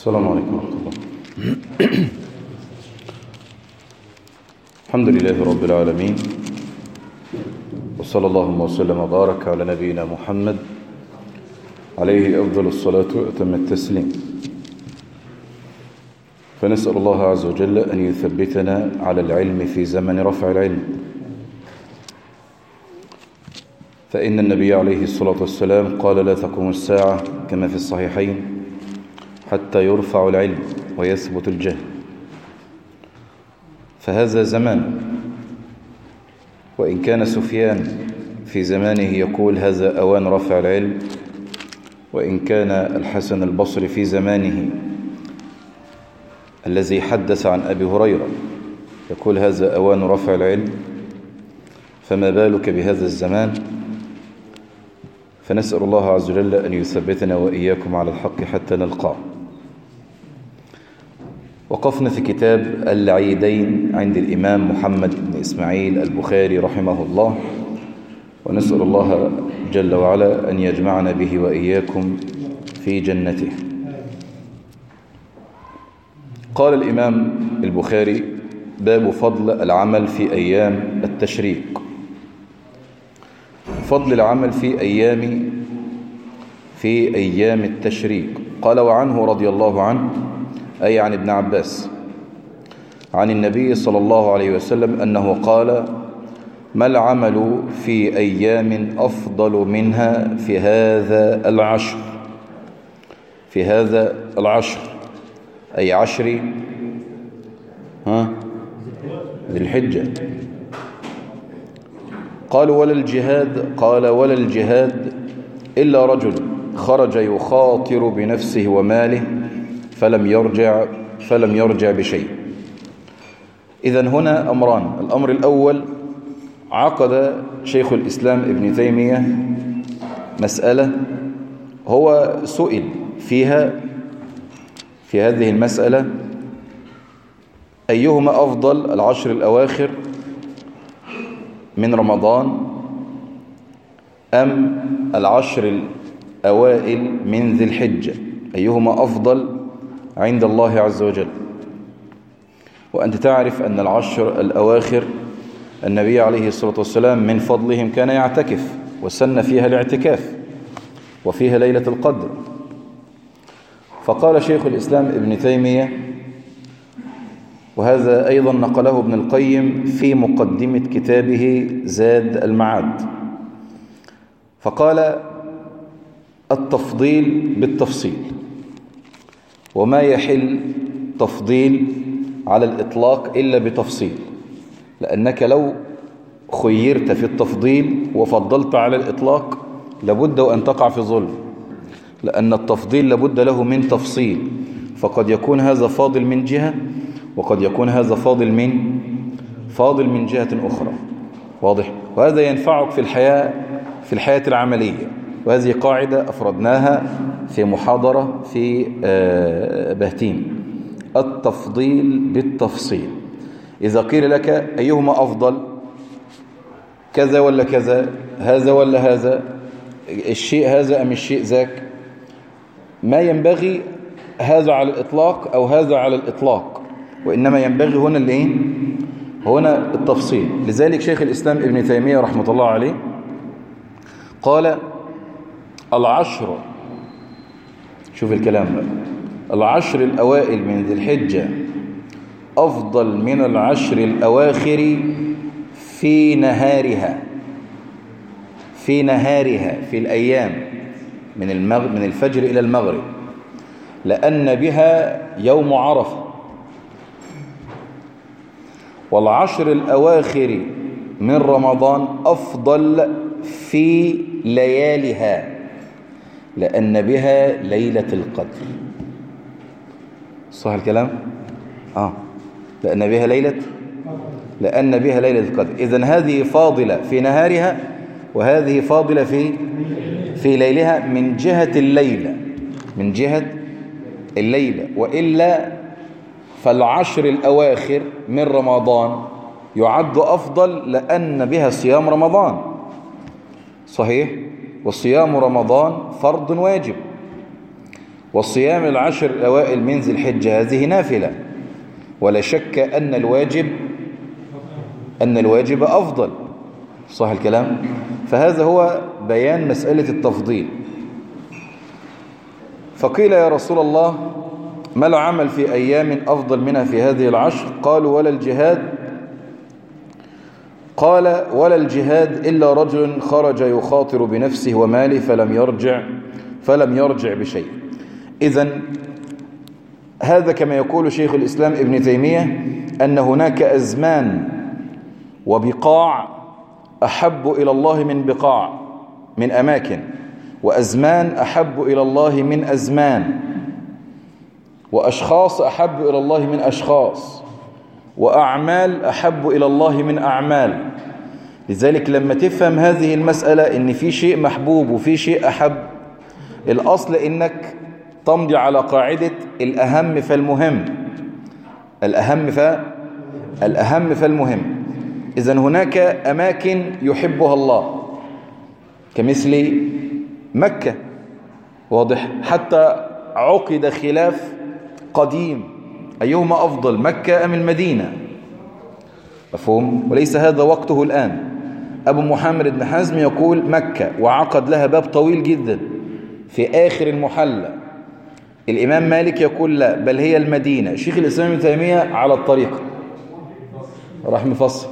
السلام عليكم ورحمة الله. الحمد لله رب العالمين. وصلى اللهم وسلم وبارك على نبينا محمد عليه أفضل الصلاة وأتم التسليم. فنسأل الله عز وجل أن يثبتنا على العلم في زمن رفع العلم. فإن النبي عليه الصلاة والسلام قال لا تقوم الساعة كما في الصحيحين. حتى يرفع العلم ويثبت الجهل. فهذا زمان وإن كان سفيان في زمانه يقول هذا أوان رفع العلم وإن كان الحسن البصري في زمانه الذي حدث عن أبي هريرة يقول هذا أوان رفع العلم فما بالك بهذا الزمان؟ فنسأل الله عز وجل أن يثبتنا وإياكم على الحق حتى نلقاه. وقفنا في كتاب العيدين عند الإمام محمد بن إسماعيل البخاري رحمه الله ونسأل الله جل وعلا أن يجمعنا به وإياكم في جنته. قال الإمام البخاري باب فضل العمل في أيام التشريق. فضل العمل في أيام في أيام التشريق. قال وعنه رضي الله عنه أي عن ابن عباس. عن النبي صلى الله عليه وسلم أنه قال ما العمل في أيام أفضل منها في هذا العشر؟ في هذا العشر أي عشر ها؟ ذي الحجة. قالوا ولا الجهاد؟ قال ولا الجهاد إلا رجل خرج يخاطر بنفسه وماله فلم يرجع فلم يرجع بشيء. إذا هنا أمران. الأمر الأول عقد شيخ الإسلام ابن تيمية مسألة هو سئل فيها في هذه المسألة أيهما أفضل العشر الأواخر من رمضان أم العشر الأوائل من ذي الحجة؟ أيهما أفضل عند الله عز وجل. وأنت تعرف أن العشر الأواخر النبي عليه الصلاة والسلام من فضلهم كان يعتكف وسن فيها الاعتكاف وفيها ليلة القدر. فقال شيخ الإسلام ابن تيمية وهذا أيضا نقله ابن القيم في مقدمة كتابه زاد المعاد. فقال التفضيل بالتفصيل. وما يحل تفضيل على الإطلاق إلا بتفصيل لأنك لو خيرت في التفضيل وفضلت على الإطلاق لابد وأن تقع في ظلم لأن التفضيل لابد له من تفصيل فقد يكون هذا فاضل من جهة وقد يكون هذا فاضل من فاضل من جهة أخرى. واضح؟ وهذا ينفعك في الحياة في الحياة العملية. وهذه قاعدة أفردناها في محاضرة في بهتيم التفضيل بالتفصيل. إذا قيل لك أيهما أفضل؟ كذا ولا كذا؟ هذا ولا هذا؟ الشيء هذا أم الشيء ذاك؟ ما ينبغي هذا على الإطلاق أو هذا على الإطلاق وإنما ينبغي هنا الإيه؟ هنا التفصيل. لذلك شيخ الإسلام ابن تيمية رحمة الله عليه قال العشر. شوف الكلام. بقى العشر الأوائل من ذي الحجة أفضل من العشر الأواخر في نهارها. في نهارها في الأيام من من الفجر إلى المغرب. لأن بها يوم عرفة. والعشر الأواخر من رمضان أفضل في ليالها لأن بها ليلة القدر. صح الكلام؟ آه. لأن بها ليلة؟ لأن بها ليلة القدر. إذن هذه فاضلة في نهارها وهذه فاضلة في في ليلها من جهة الليلة من جهة الليلة وإلا فالعشر الأواخر من رمضان يعد أفضل لأن بها صيام رمضان. صحيح؟ وصيام رمضان فرض واجب. وصيام العشر الأوائل من ذي الحجة هذه نافلة. ولا شك أن الواجب أن الواجب أفضل. صح الكلام؟ فهذا هو بيان مسألة التفضيل. فقيل يا رسول الله ما العمل في أيام أفضل منها في هذه العشر؟ قالوا ولا الجهاد قال ولا الجهاد إلا رجل خرج يخاطر بنفسه وماله فلم يرجع فلم يرجع بشيء. إذا هذا كما يقول شيخ الإسلام ابن تيمية أن هناك أزمان وبقاع أحب إلى الله من بقاع من أماكن وأزمان أحب إلى الله من أزمان وأشخاص أحب إلى الله من أشخاص. وأعمال أحب إلى الله من أعمال. لذلك لما تفهم هذه المسألة إن في شيء محبوب وفي شيء أحب الأصل إنك تمضي على قاعدة الأهم فالمهم. الأهم ف الأهم فالمهم. إذا هناك أماكن يحبها الله كمثل مكة. واضح حتى عقد خلاف قديم. أيهما أفضل مكة أم المدينة؟ مفهوم؟ وليس هذا وقته الآن. أبو محمد بن حزم يقول مكة وعقد لها باب طويل جدا في آخر المحلى الإمام مالك يقول لا بل هي المدينة. شيخ الإسلام ابن تيمية على الطريقة راح مفصل.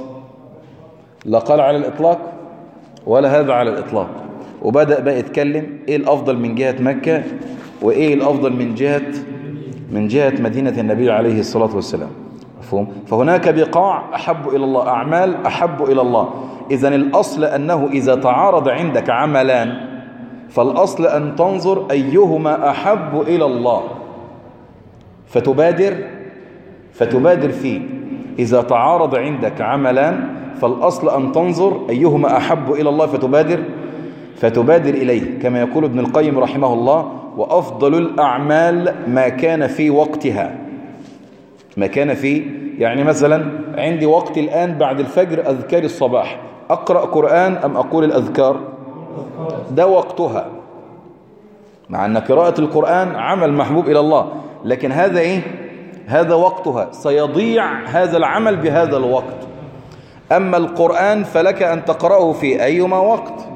لا قال على الإطلاق ولا هذا على الإطلاق. وبدأ بقى يتكلم إيه الأفضل من جهة مكة وإيه الأفضل من جهة من جهة مدينة النبي عليه الصلاة والسلام. مفهوم؟ فهناك بقاع أحب إلى الله أعمال أحب إلى الله. إذا الأصل أنه إذا تعارض عندك عملان فالأصل أن تنظر أيهما أحب إلى الله. فتبادر فتبادر فيه. إذا تعارض عندك عملان فالأصل أن تنظر أيهما أحب إلى الله فتبادر فتبادر إليه كما يقول ابن القيم رحمه الله وأفضل الأعمال ما كان في وقتها. ما كان في يعني مثلا عندي وقت الآن بعد الفجر أذكار الصباح. أقرأ قرآن أم أقول الأذكار؟ ده وقتها. مع أن قراءة القرآن عمل محبوب إلى الله لكن هذا إيه؟ هذا وقتها. سيضيع هذا العمل بهذا الوقت. أما القرآن فلك أن تقرأه في أيما وقت.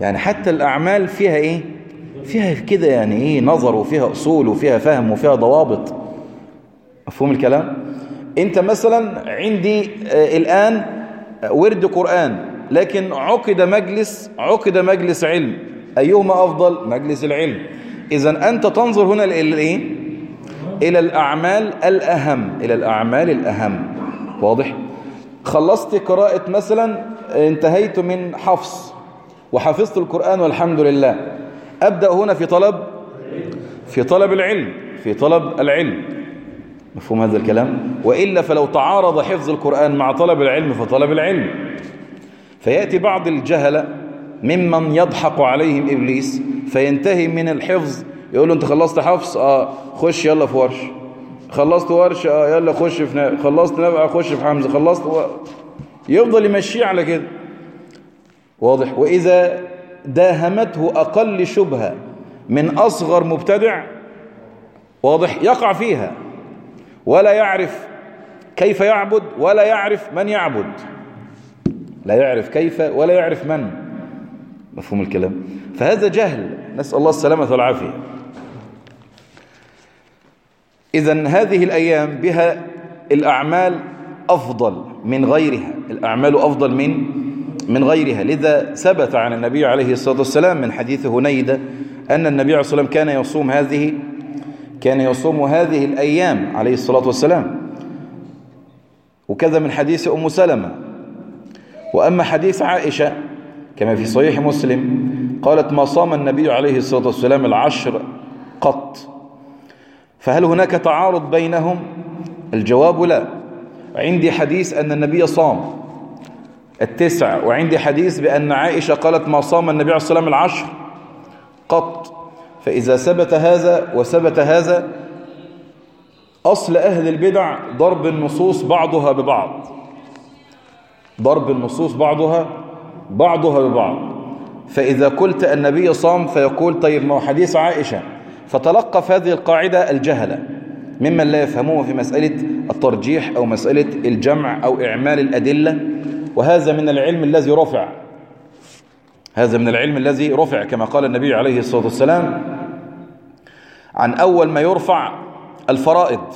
يعني حتى الأعمال فيها إيه؟ فيها كده يعني إيه نظر وفيها أصول وفيها فهم وفيها ضوابط. مفهوم الكلام؟ أنت مثلا عندي آه الآن ورد قرآن لكن عقد مجلس عقد مجلس علم. أيهما أفضل؟ مجلس العلم. إذا أنت تنظر هنا إلى إيه؟ إلى الأعمال الأهم إلى الأعمال الأهم. واضح؟ خلصت قراءة مثلا انتهيت من حفظ وحفظت القرآن والحمد لله. أبدأ هنا في طلب في طلب العلم في طلب العلم. مفهوم هذا الكلام؟ وإلا فلو تعارض حفظ القرآن مع طلب العلم فطلب العلم. فيأتي بعض الجهلة ممن يضحك عليهم إبليس فينتهي من الحفظ يقول له أنت خلصت حفظ؟ آه خش يلا في ورش. خلصت ورش؟ آه يلا خش في نبع خلصت نبع خش في حمزة. خلصت و... يفضل يمشيه على كده. واضح؟ وإذا داهمته أقل شبهة من أصغر مبتدع واضح؟ يقع فيها. ولا يعرف كيف يعبد ولا يعرف من يعبد. لا يعرف كيف ولا يعرف من. مفهوم الكلام؟ فهذا جهل. نسأل الله السلامة والعافية. إذا هذه الأيام بها الأعمال أفضل من غيرها. الأعمال أفضل من من غيرها. لذا ثبت عن النبي عليه الصلاة والسلام من حديث هنيدة أن النبي عليه الصلاة والسلام كان يصوم هذه كان يصوم هذه الأيام عليه الصلاة والسلام. وكذا من حديث أم سلمة. وأما حديث عائشة كما في صحيح مسلم قالت ما صام النبي عليه الصلاة والسلام العشر قط. فهل هناك تعارض بينهم؟ الجواب لا. عندي حديث أن النبي صام. التسع. وعندي حديث بأن عائشة قالت ما صام النبي عليه الصلاة والسلام العشر قط. فإذا ثبت هذا وثبت هذا أصل أهل البدع ضرب النصوص بعضها ببعض. ضرب النصوص بعضها بعضها ببعض. فإذا قلت النبي صام فيقول طيب ما هو حديث عائشة. فتلقف هذه القاعدة الجهلة. ممن لا يفهمون في مسألة الترجيح أو مسألة الجمع أو إعمال الأدلة. وهذا من العلم الذي رفع. هذا من العلم الذي رفع كما قال النبي عليه الصلاة والسلام عن أول ما يرفع الفرائض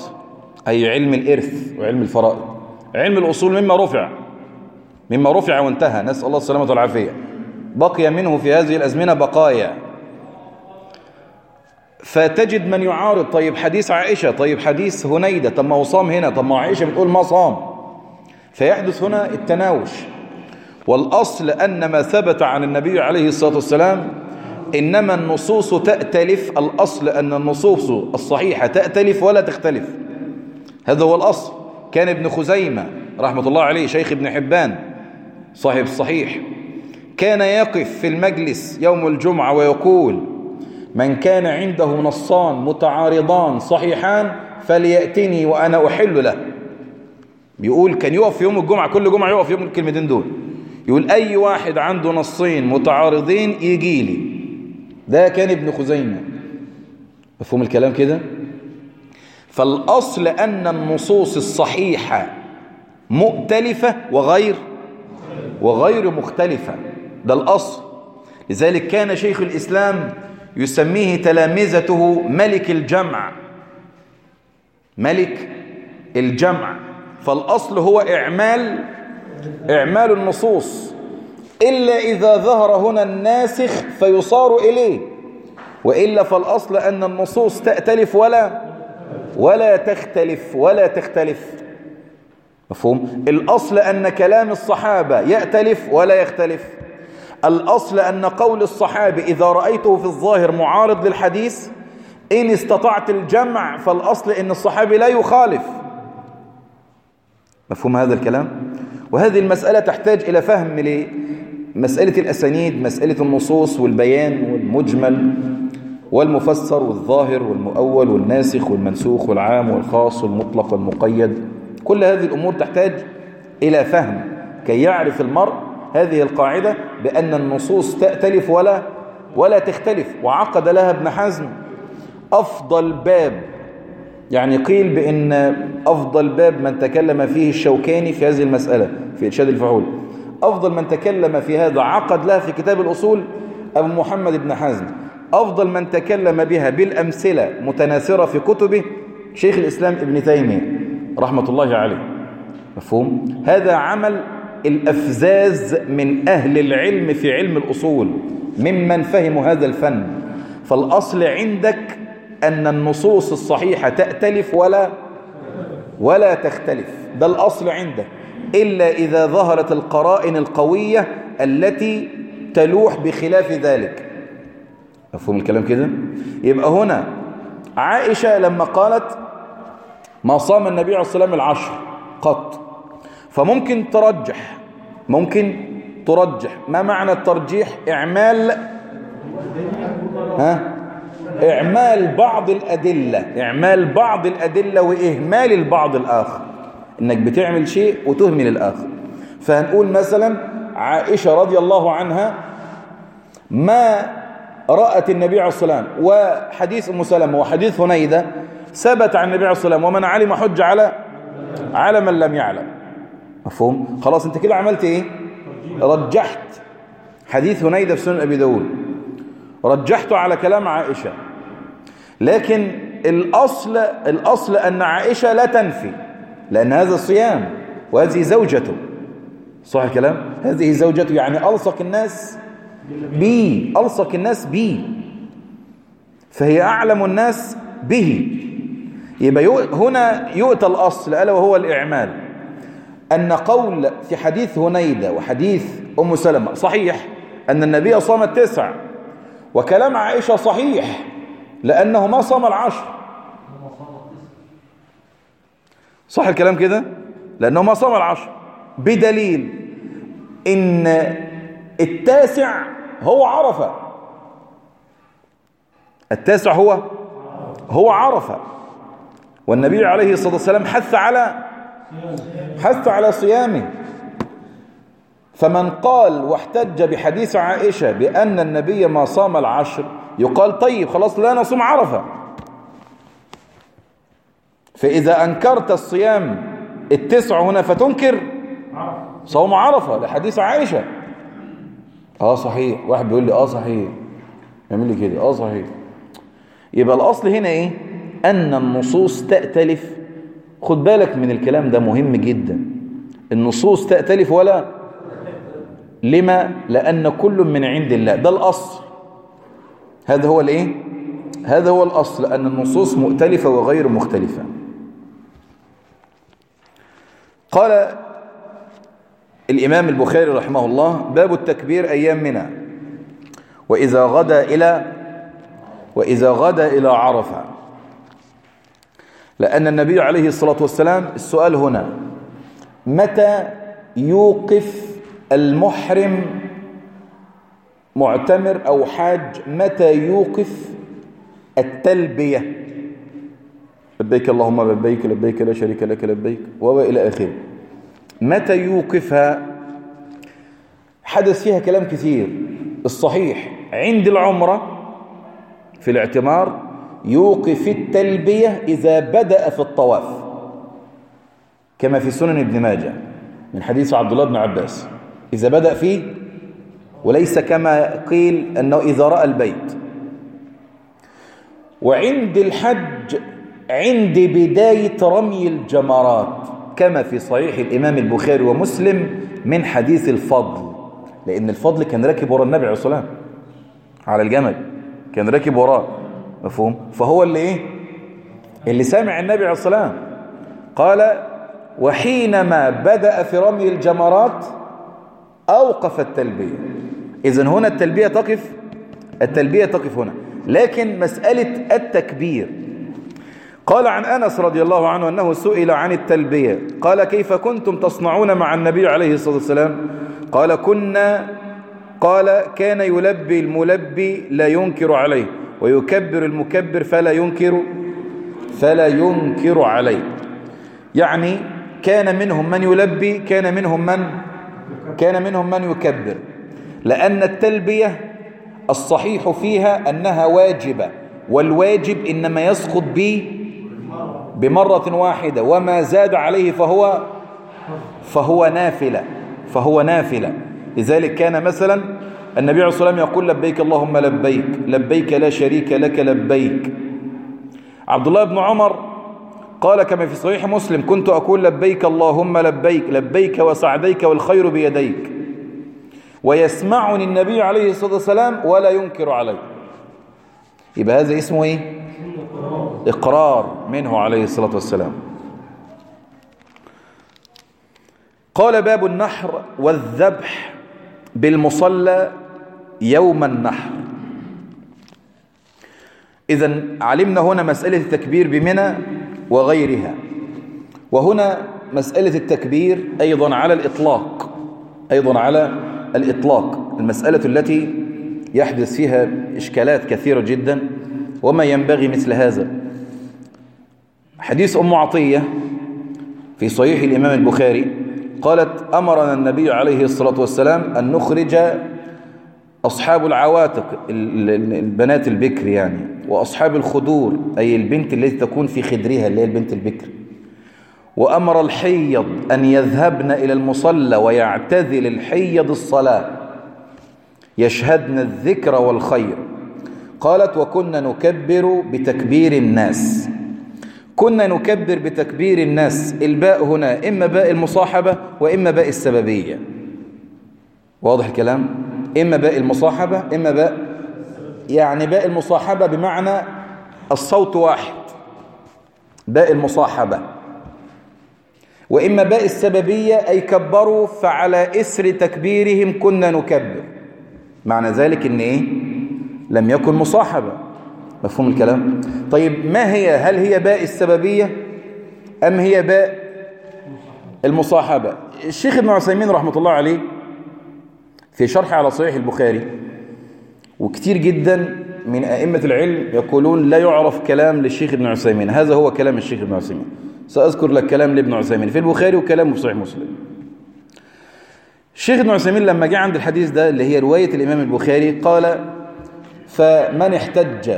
أي علم الإرث وعلم الفرائض. علم الأصول مما رفع مما رفع وانتهى. نسأل الله السلامة والعافية. بقي منه في هذه الأزمنة بقايا. فتجد من يعارض. طيب حديث عائشة. طيب حديث هنيدة. طب ما هو صام هنا. طب ما عائشة بتقول ما صام. فيحدث هنا التناوش. والأصل أن ما ثبت عن النبي عليه الصلاة والسلام إنما النصوص تأتلف الأصل أن النصوص الصحيحة تأتلف ولا تختلف. هذا هو الأصل. كان ابن خزيمة رحمة الله عليه شيخ ابن حبان صاحب الصحيح كان يقف في المجلس يوم الجمعة ويقول من كان عنده نصان متعارضان صحيحان فليأتني وأنا أحل له. بيقول كان يقف في يوم الجمعة كل جمعة يقف يوم الكلمتين دول. يقول أي واحد عنده نصين متعارضين يجي لي. ده كان ابن خزيمة. مفهوم الكلام كده؟ فالأصل أن النصوص الصحيحة مؤتلفة وغير وغير مختلفة. ده الأصل. لذلك كان شيخ الإسلام يسميه تلامذته ملك الجمع. ملك الجمع. فالأصل هو إعمال إعمال النصوص. إلا إذا ظهر هنا الناسخ فيصار إليه. وإلا فالأصل أن النصوص تأتلف ولا ولا تختلف ولا تختلف. مفهوم؟ الأصل أن كلام الصحابة يأتلف ولا يختلف. الأصل أن قول الصحابي إذا رأيته في الظاهر معارض للحديث إن استطعت الجمع فالأصل أن الصحابي لا يخالف. مفهوم هذا الكلام؟ وهذه المسألة تحتاج إلى فهم ليه مسألة الأسانيد مسألة النصوص والبيان والمجمل والمفسر والظاهر والمؤول والناسخ والمنسوخ والعام والخاص والمطلق والمقيد. كل هذه الأمور تحتاج إلى فهم كي يعرف المرء هذه القاعدة بأن النصوص تأتلف ولا ولا تختلف وعقد لها ابن حزم. أفضل باب يعني قيل بأن أفضل باب من تكلم فيه الشوكاني في هذه المسألة في إرشاد الفحول. أفضل من تكلم في هذا عقد لها في كتاب الأصول أبو محمد بن حزم أفضل من تكلم بها بالأمثلة متناثرة في كتبه شيخ الإسلام ابن تيمية رحمة الله عليه. مفهوم؟ هذا عمل الأفزاز من أهل العلم في علم الأصول ممن فهموا هذا الفن. فالأصل عندك أن النصوص الصحيحة تأتلف ولا ولا تختلف. ده الأصل عندك إلا إذا ظهرت القرائن القوية التي تلوح بخلاف ذلك. مفهوم الكلام كده؟ يبقى هنا عائشة لما قالت ما صام النبي عليه الصلاة والسلام العشر قط. فممكن ترجح ممكن ترجح. ما معنى الترجيح؟ إعمال ها؟ إعمال بعض الأدلة. إعمال بعض الأدلة وإهمال البعض الآخر. إنك بتعمل شيء وتهمل الآخر. فهنقول مثلا عائشة رضي الله عنها ما رأت النبي عليه الصلاة والسلام وحديث أم سلمة وحديث هنيدة ثبت عن النبي عليه الصلاة والسلام ومن علم حج على على من لم يعلم. مفهوم؟ خلاص أنت كده عملت إيه؟ رجحت. حديث هنيدة في سنن أبي داود. رجحته على كلام عائشة. لكن الأصل, الأصل أن عائشة لا تنفي لأن هذا صيام وهذه زوجته. صح الكلام؟ هذه زوجته يعني ألصق الناس بي ألصق الناس بي فهي أعلم الناس به. يبقى هنا يؤتى الأصل ألا وهو الإعمال. أن قول في حديث هنيدة وحديث أم سلمة صحيح أن النبي صام التسع وكلام عائشة صحيح. لأنه ما صام العشر. صح الكلام كده؟ لأنه ما صام العشر. بدليل إن التاسع هو عرفة. التاسع هو هو عرفة. والنبي عليه الصلاة والسلام حث على حث على صيامه. فمن قال واحتج بحديث عائشة بأن النبي ما صام العشر يقال طيب خلاص لا نصوم عرفة. فإذا أنكرت الصيام التسع هنا فتنكر. صوم عرفة لحديث عائشة. آه صحيح واحد بيقول لي آه صحيح. يعمل لي كده آه صحيح. يبقى الأصل هنا إيه؟ أن النصوص تأتلف. خد بالك من الكلام ده مهم جدا. النصوص تأتلف ولا؟ لما؟ لأن كل من عند الله. ده الأصل. هذا هو الإيه؟ هذا هو الأصل أن النصوص مؤتلفة وغير مختلفة. قال الإمام البخاري رحمه الله باب التكبير أيام منى. وإذا غدا إلى وإذا غدا إلى عرفة. لأن النبي عليه الصلاة والسلام السؤال هنا متى يوقف المحرم معتمر أو حاج متى يوقف التلبية؟ لبيك اللهم لبيك لبيك لا شريك لك لبيك وإلى آخره. متى يوقفها حدث فيها كلام كثير. الصحيح عند العمرة في الاعتمار يوقف التلبية إذا بدأ في الطواف كما في سنن ابن ماجه من حديث عبد الله بن عباس. إذا بدأ فيه وليس كما قيل أنه إذا رأى البيت. وعند الحج عند بداية رمي الجمرات كما في صحيح الإمام البخاري ومسلم من حديث الفضل لأن الفضل كان راكب وراء النبي عليه الصلاة على الجمل كان راكب وراه مفهوم؟ فهو اللي إيه؟ اللي سامع النبي عليه الصلاة قال وحينما بدأ في رمي الجمرات أوقف التلبية. إذن هنا التلبية تقف التلبية تقف هنا. لكن مسألة التكبير. قال عن أنس رضي الله عنه أنه سئل عن التلبية. قال كيف كنتم تصنعون مع النبي عليه الصلاة والسلام؟ قال كنا قال كان يلبي الملبي لا ينكر عليه ويكبر المكبر فلا ينكر فلا ينكر عليه. يعني كان منهم من يلبي كان منهم من كان منهم من يكبر. لأن التلبية الصحيح فيها أنها واجبة والواجب إنما يسقط به بمرة واحدة وما زاد عليه فهو فهو نافلة فهو نافلة. لذلك كان مثلا النبي عليه الصلاة والسلام يقول لبيك اللهم لبيك لبيك لا شريك لك لبيك. عبد الله بن عمر قال كما في صحيح مسلم كنت أقول لبيك اللهم لبيك لبيك وسعديك والخير بيديك. ويسمعني النبي عليه الصلاة والسلام ولا ينكر عليه يبقى هذا اسمه إيه؟ إقرار منه عليه الصلاة والسلام. قال باب النحر والذبح بالمصلى يوم النحر. إذا علمنا هنا مسألة التكبير بمنى وغيرها. وهنا مسألة التكبير أيضا على الإطلاق أيضا على الإطلاق المسألة التي يحدث فيها إشكالات كثيرة جدا وما ينبغي مثل هذا. حديث أم عطية في صحيح الإمام البخاري قالت أمرنا النبي عليه الصلاة والسلام أن نخرج أصحاب العواتق البنات البكر يعني وأصحاب الخدور أي البنت التي تكون في خدرها اللي هي البنت البكر. وأمر الحيض أن يذهبن إلى المصلى ويعتذل الحيض الصلاة. يشهدن الذكر والخير. قالت وكنا نكبر بتكبير الناس. كنا نكبر بتكبير الناس. الباء هنا إما باء المصاحبة وإما باء السببية. واضح الكلام؟ إما باء المصاحبة إما باء يعني باء المصاحبة بمعنى الصوت واحد. باء المصاحبة. وإما باء السببية أي كبروا فعلى إسر تكبيرهم كنا نكبر. معنى ذلك إن إيه؟ لم يكن مصاحبة. مفهوم الكلام؟ طيب ما هي؟ هل هي باء السببية؟ أم هي باء المصاحبة؟ الشيخ ابن عثيمين رحمة الله عليه في شرح على صحيح البخاري وكتير جدا من أئمة العلم يقولون لا يعرف كلام للشيخ ابن عثيمين. هذا هو كلام الشيخ ابن عثيمين. سأذكر لك كلام لابن عثيمين. في البخاري وكلام في صحيح مسلم. الشيخ ابن عثيمين لما جاء عند الحديث ده اللي هي رواية الإمام البخاري قال فمن احتج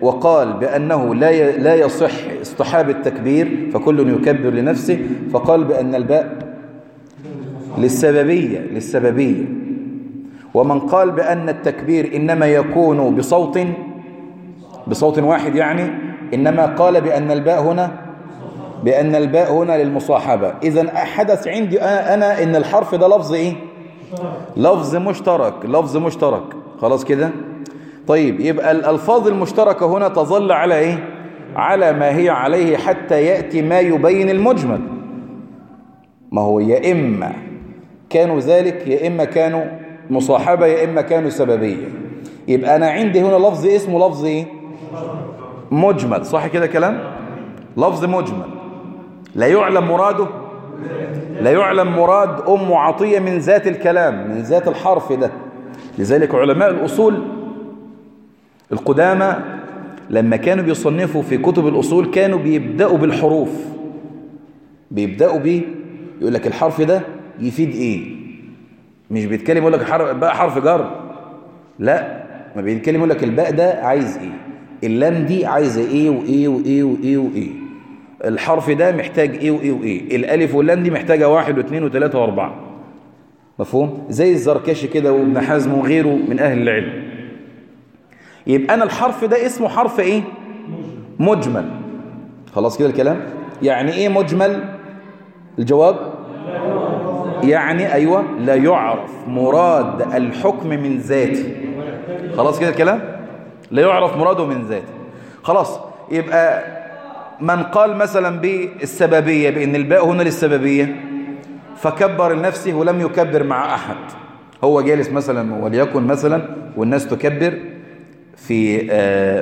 وقال بأنه لا لا يصح اصطحاب التكبير فكل يكبر لنفسه فقال بأن الباء للسببية للسببية. ومن قال بأن التكبير إنما يكون بصوت بصوت واحد يعني إنما قال بأن الباء هنا بأن الباء هنا للمصاحبة. إذا حدث عندي أنا إن الحرف ده لفظ إيه؟ لفظ مشترك لفظ مشترك. خلاص كده؟ طيب يبقى الألفاظ المشتركة هنا تظل على إيه؟ على ما هي عليه حتى يأتي ما يبين المجمل. ما هو يا إما كانوا ذلك يا إما كانوا مصاحبة يا إما كانوا سببية. يبقى أنا عندي هنا لفظ اسمه لفظ إيه؟ مجمل. صح كده كلام؟ لفظ مجمل. لا يعلم مراده؟ لا يعلم مراد أم عطية من ذات الكلام من ذات الحرف ده. لذلك علماء الأصول القدامى لما كانوا بيصنفوا في كتب الأصول كانوا بيبدأوا بالحروف. بيبدأوا بيه يقول لك الحرف ده يفيد إيه؟ مش بيتكلم يقول لك حرف بقى حرف جر. لا ما بيتكلم يقول لك الباء ده عايز إيه؟ اللام دي عايزة إيه وإيه وإيه وإيه وإيه. الحرف ده محتاج إيه وإيه وإيه؟ الألف واللام دي محتاجة واحد واثنين وثلاثة وأربعة. مفهوم؟ زي الزركشي كده وابن حزم وغيره من أهل العلم. يبقى أنا الحرف ده اسمه حرف إيه؟ مجمل. خلاص كده الكلام؟ يعني إيه مجمل؟ الجواب؟ يعني أيوه لا يعرف مراد الحكم من ذاته. خلاص كده الكلام؟ لا يعرف مراده من ذاته. خلاص يبقى من قال مثلا بالسببية بأن الباء هنا للسببية فكبر لنفسه ولم يكبر مع أحد. هو جالس مثلا وليكن مثلا والناس تكبر في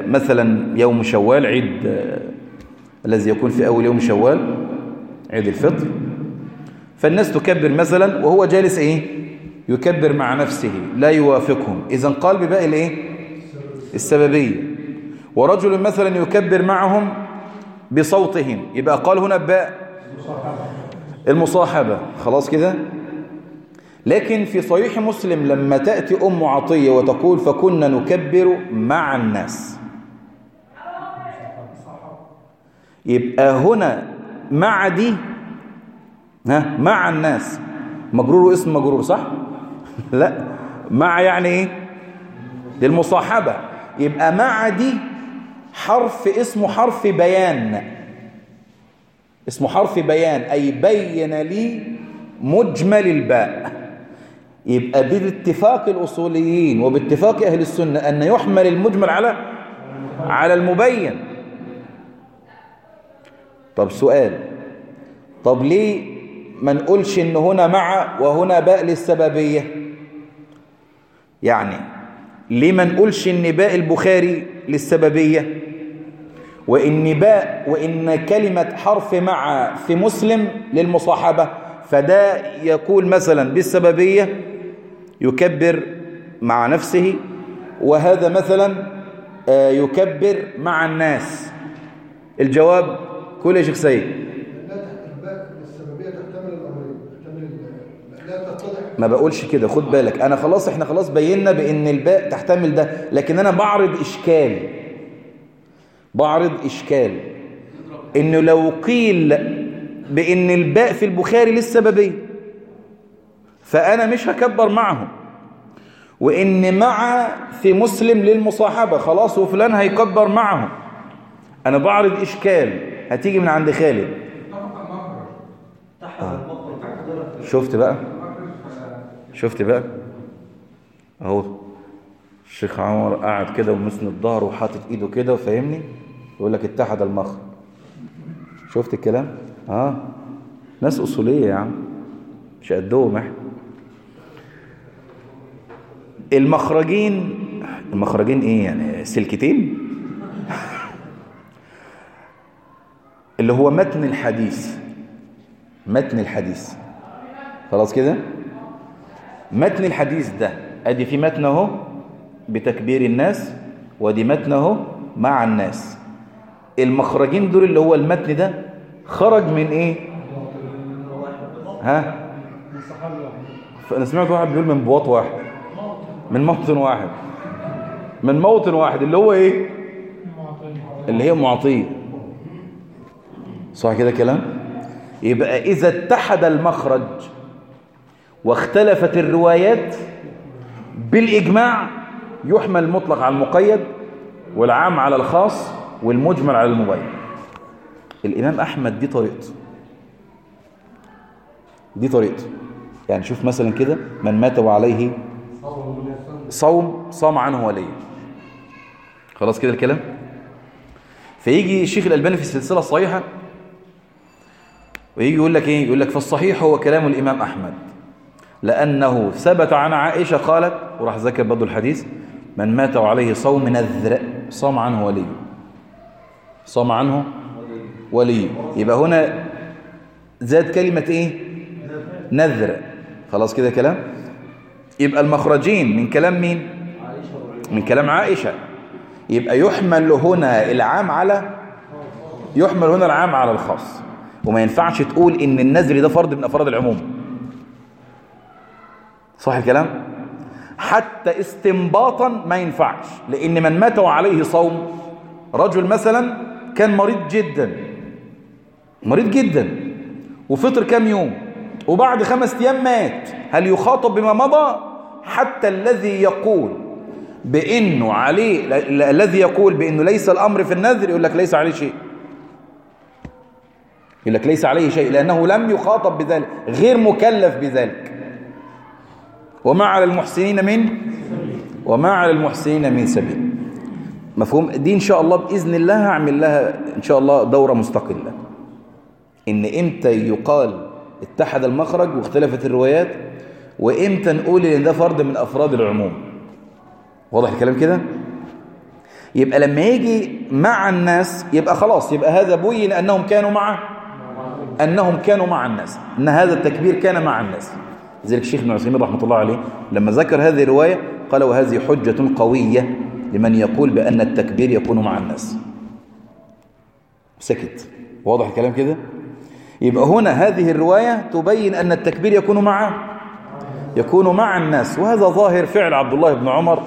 مثلا يوم شوال عيد الذي يكون في أول يوم شوال عيد الفطر. فالناس تكبر مثلا وهو جالس إيه؟ يكبر مع نفسه لا يوافقهم. اذا قال بباقي الإيه؟ السببية. ورجل مثلا يكبر معهم بصوتهم. يبقى قال هنا باء. المصاحبة. خلاص كده؟ لكن في صحيح مسلم لما تأتي أم عطية وتقول فكنا نكبر مع الناس. يبقى هنا مع دي ها مع الناس. مجرور اسم مجرور صح؟ لا. مع يعني إيه؟ للمصاحبة. يبقى مع دي حرف اسمه حرف بيان. اسمه حرف بيان أي بين لي مجمل الباء. يبقى باتفاق الأصوليين وباتفاق أهل السنة أن يحمل المجمل على على المبين. طب سؤال طب ليه ما نقولش إن هنا مع وهنا باء للسببية؟ يعني ليه ما نقولش إن باء البخاري للسببية؟ وإن باء وإن كلمة حرف مع في مسلم للمصاحبة فده يقول مثلا بالسببية يكبر مع نفسه وهذا مثلا يكبر مع الناس. الجواب كل يا شيخ سيد. ما بقولش كده خد بالك. أنا خلاص إحنا خلاص بينا بإن الباء تحتمل ده لكن أنا بعرض إشكال. بعرض إشكال. انه لو قيل بإن الباء في البخاري للسببيه فأنا مش هكبر معهم. وإن مع في مسلم للمصاحبة خلاص وفلان هيكبر معهم. أنا بعرض إشكال. هتيجي من عند خالد. آه. شفت بقى؟ شفت بقى؟ أهو. الشيخ عمر قاعد كده ومسند ظهره وحاطط إيده كده وفاهمني يقول لك اتحد المخرج شفت الكلام؟ آه ناس أصولية يا عم. مش قدهم إحنا. المخرجين المخرجين إيه يعني؟ سلكتين؟ اللي هو متن الحديث. متن الحديث. خلاص كده؟ متن الحديث ده أدي في متن اهو بتكبير الناس ودي متن اهو مع الناس. المخرجين دول اللي هو المتن ده خرج من إيه؟ ها؟ أنا سمعت واحد بيقول من بواط واحد. من موطن واحد. من موطن واحد اللي هو إيه؟ اللي هي معطيه. صح كده كلام؟ يبقى إذا اتحد المخرج واختلفت الروايات بالإجماع يحمل المطلق على المقيد والعام على الخاص والمجمل على المبين الإمام أحمد دي طريقته دي طريقته يعني شوف مثلا كده من مات وعليه صوم صام عنه ولي خلاص كده الكلام؟ فيجي الشيخ الألباني في السلسلة الصحيحة ويجي يقول لك إيه؟ يقول لك فالصحيح هو كلام الإمام أحمد. لأنه ثبت عن عائشة قالت وراح ذكر برضه الحديث من مات وعليه صوم نذر صام عنه ولي صام عنه ولي. يبقى هنا زاد كلمة إيه؟ نذر. خلاص كده كلام؟ يبقى المخرجين من كلام مين؟ من كلام عائشة. يبقى يحمل هنا العام على يحمل هنا العام على الخاص. وما ينفعش تقول إن النذر ده فرض من أفراد العموم. صح الكلام؟ حتى استنباطا ما ينفعش. لأن من مات وعليه صوم رجل مثلا كان مريض جدا. مريض جدا. وفطر كام يوم؟ وبعد خمس أيام مات. هل يخاطب بما مضى؟ حتى الذي يقول بإنه عليه الذي يقول بإنه ليس الأمر في النذر يقول لك ليس عليه شيء. يقول لك ليس عليه شيء لأنه لم يخاطب بذلك غير مكلف بذلك. وما على المحسنين من وما على المحسنين من سبيل. مفهوم؟ دي إن شاء الله بإذن الله هعمل لها إن شاء الله دورة مستقلة. إن إمتى يقال اتحد المخرج واختلفت الروايات وإمتى نقول إن ده فرد من أفراد العموم. واضح الكلام كده؟ يبقى لما يجي مع الناس يبقى خلاص يبقى هذا بين أنهم كانوا مع أنهم كانوا مع الناس إن هذا التكبير كان مع الناس. لذلك الشيخ ابن عثيمين رحمة الله عليه لما ذكر هذه الرواية قال وهذه حجة قوية. لمن يقول بأن التكبير يكون مع الناس. سكت. واضح الكلام كده؟ يبقى هنا هذه الرواية تبين أن التكبير يكون مع يكون مع الناس. وهذا ظاهر فعل عبد الله بن عمر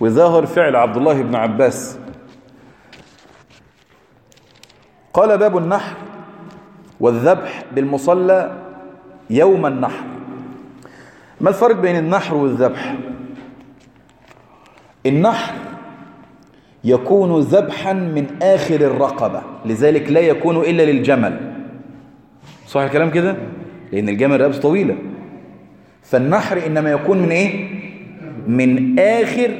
وظاهر فعل عبد الله بن عباس. قال باب النحر والذبح بالمصلى يوم النحر. ما الفرق بين النحر والذبح؟ النحر يكون ذبحا من آخر الرقبة لذلك لا يكون إلا للجمل. صح الكلام كده؟ لأن الجمل رقبته طويلة. فالنحر إنما يكون من إيه؟ من آخر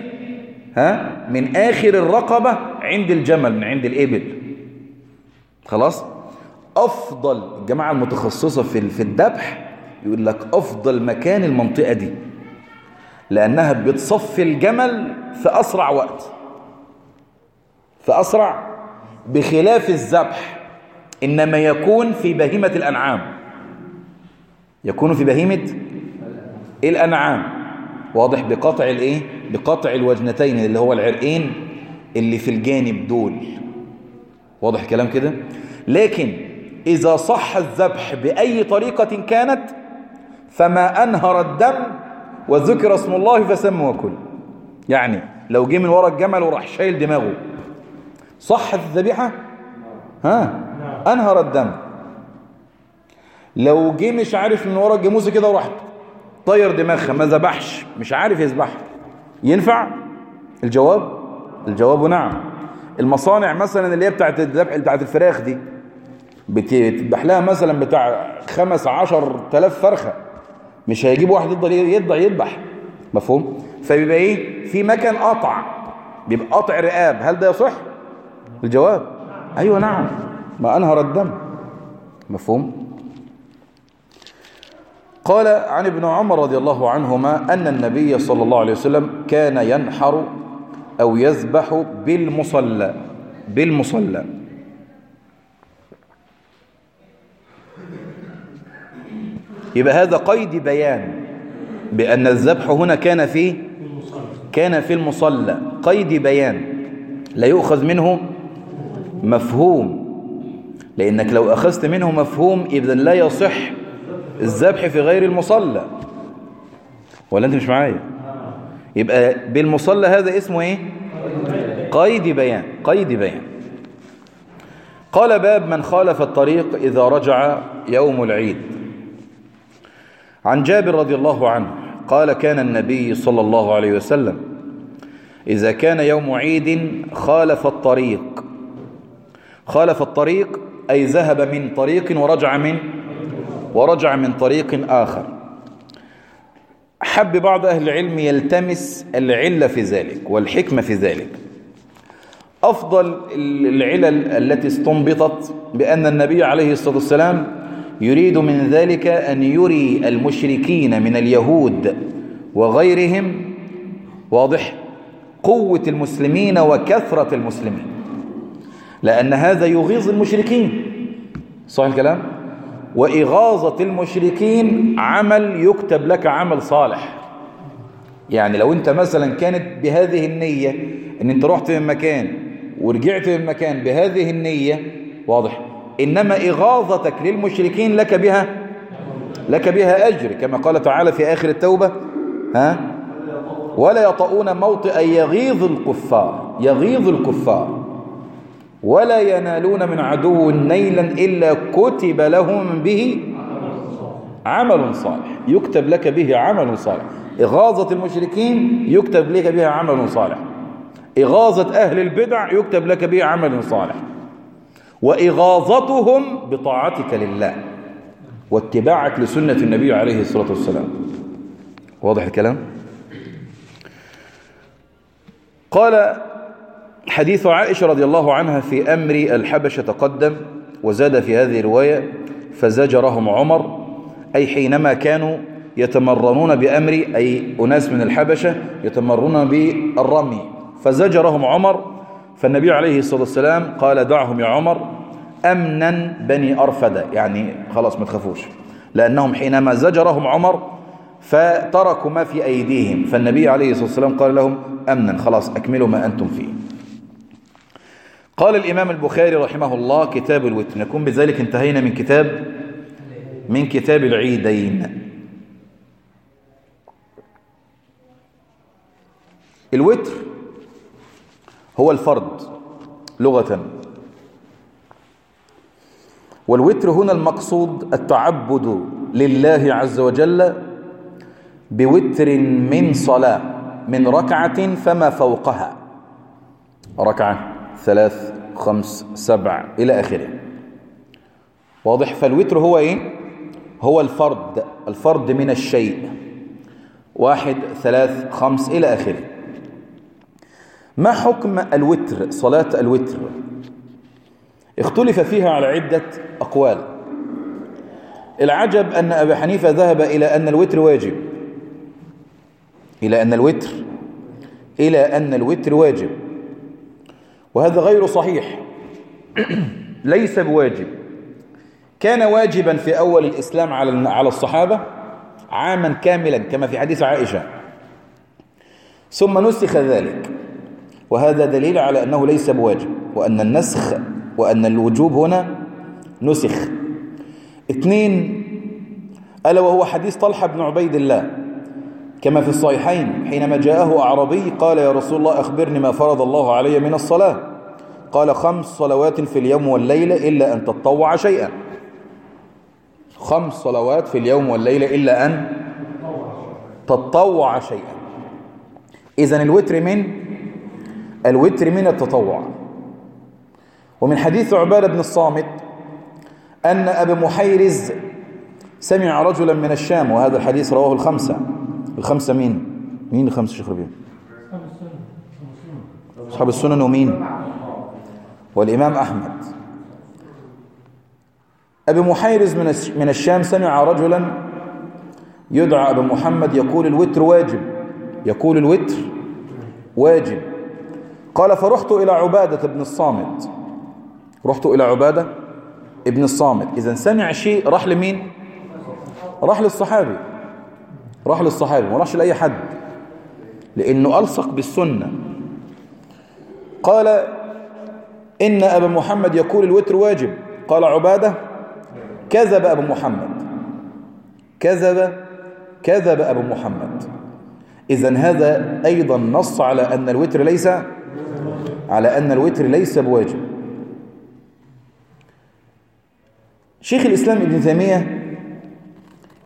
ها؟ من آخر الرقبة عند الجمل من عند الإبل. خلاص؟ أفضل الجماعة المتخصصة في الذبح يقول لك أفضل مكان المنطقة دي. لأنها بتصفي الجمل في أسرع وقت. في أسرع بخلاف الذبح إنما يكون في بهيمة الأنعام. يكون في بهيمة الأنعام. واضح بقطع الإيه؟ بقطع الوجنتين اللي هو العرقين اللي في الجانب دول. واضح الكلام كده؟ لكن إذا صح الذبح بأي طريقة كانت فما أنهر الدم وذكر اسم الله فسم وكل. يعني لو جه من ورا الجمل وراح شايل دماغه. صحت الذبيحة؟ ها؟ أنهر الدم. لو جه مش عارف من ورا الجاموسة كده وراح طير دماغها ما ذبحش مش عارف يذبحها ينفع؟ الجواب؟ الجواب نعم. المصانع مثلا اللي هي بتاعت الذبح بتاعت الفراخ دي بتذبح لها مثلا بتاع خمس عشر تلاف فرخة. مش هيجيب واحد يفضل يذبح يذبح. مفهوم؟ فبيبقى إيه؟ في مكان قطع. بيبقى قطع رقاب. هل ده يصح؟ الجواب. أيوه نعم. ما أنهر الدم. مفهوم؟ قال عن ابن عمر رضي الله عنهما أن النبي صلى الله عليه وسلم كان ينحر أو يذبح بالمصلى. بالمصلى. يبقى هذا قيد بيان بأن الذبح هنا كان في كان في المصلى. قيد بيان. لا يؤخذ منه مفهوم. لأنك لو أخذت منه مفهوم إذن لا يصح الذبح في غير المصلى. ولا أنت مش معايا؟ يبقى بالمصلى هذا اسمه إيه؟ قيد بيان. قيد بيان. قال باب من خالف الطريق إذا رجع يوم العيد. عن جابر رضي الله عنه قال كان النبي صلى الله عليه وسلم إذا كان يوم عيد خالف الطريق. خالف الطريق أي ذهب من طريق ورجع من ورجع من طريق آخر. حب بعض أهل العلم يلتمس العلة في ذلك والحكمة في ذلك. أفضل العلل التي استنبطت بأن النبي عليه الصلاة والسلام يريد من ذلك أن يري المشركين من اليهود وغيرهم واضح؟ قوة المسلمين وكثرة المسلمين. لأن هذا يغيظ المشركين. صح الكلام؟ وإغاظة المشركين عمل يكتب لك عمل صالح. يعني لو أنت مثلا كانت بهذه النية إن أنت رحت من مكان ورجعت من مكان بهذه النية واضح؟ إنما إغاظتك للمشركين لك بها لك بها أجر كما قال تعالى في آخر التوبة ها؟ ولا يطؤون موطئا يغيظ الكفار يغيظ الكفار. ولا ينالون من عدو نيلا إلا كتب لهم به عمل صالح. يكتب لك به عمل صالح. إغاظة المشركين يكتب لك بها عمل صالح. إغاظة أهل البدع يكتب لك به عمل صالح. وإغاظتهم بطاعتك لله واتباعك لسنة النبي عليه الصلاة والسلام. واضح الكلام؟ قال حديث عائشة رضي الله عنها في أمر الحبشة تقدم وزاد في هذه الرواية فزجرهم عمر أي حينما كانوا يتمرنون بأمر أي أناس من الحبشة يتمرنون بالرمي. فزجرهم عمر فالنبي عليه الصلاة والسلام قال دعهم يا عمر أمنا بني أرفد يعني خلاص ما تخافوش. لأنهم حينما زجرهم عمر فتركوا ما في أيديهم فالنبي عليه الصلاة والسلام قال لهم أمنا خلاص أكملوا ما أنتم فيه. قال الإمام البخاري رحمه الله كتاب الوتر نكون بذلك انتهينا من كتاب من كتاب العيدين. الوتر هو الفرد لغة. والوتر هنا المقصود التعبد لله عز وجل بوتر من صلاة من ركعة فما فوقها. ركعة ثلاث خمس سبع إلى آخره. واضح؟ فالوتر هو إيه؟ هو الفرد الفرد من الشيء. واحد ثلاث خمس إلى آخره. ما حكم الوتر صلاة الوتر؟ اختلف فيها على عدة أقوال. العجب أن أبا حنيفة ذهب إلى أن الوتر واجب. إلى أن الوتر إلى أن الوتر واجب. وهذا غير صحيح. ليس بواجب. كان واجبا في أول الإسلام على على الصحابة عاما كاملا كما في حديث عائشة. ثم نسخ ذلك. وهذا دليل على أنه ليس بواجب وأن النسخ وأن الوجوب هنا نسخ. اثنين ألا وهو حديث طلحة بن عبيد الله كما في الصحيحين حينما جاءه أعربي قال يا رسول الله أخبرني ما فرض الله علي من الصلاة. قال خمس صلوات في اليوم والليلة إلا أن تتطوع شيئا. خمس صلوات في اليوم والليلة إلا أن تتطوع شيئا. إذن الوتر من الوتر من التطوع. ومن حديث عبادة بن الصامت أن أبا محيرز سمع رجلا من الشام وهذا الحديث رواه الخمسة. الخمسة مين؟ مين الخمسة شيخ ربيع؟ أصحاب السنن ومين؟ والإمام أحمد. أبي محيرز من الشام سمع رجلا يدعى أبو محمد يقول الوتر واجب. يقول الوتر واجب. قال فرحت إلى عبادة بن الصامت. رحت إلى عبادة ابن الصامت. إذا سمع شيء راح لمين؟ راح للصحابي. راح للصحابي ما راحش لأي حد. لأنه ألصق بالسنة. قال إن أبا محمد يقول الوتر واجب. قال عبادة؟ كذب أبو محمد. كذب؟ كذب أبو محمد. إذا هذا أيضا نص على أن الوتر ليس على أن الوتر ليس بواجب. شيخ الإسلام ابن تيمية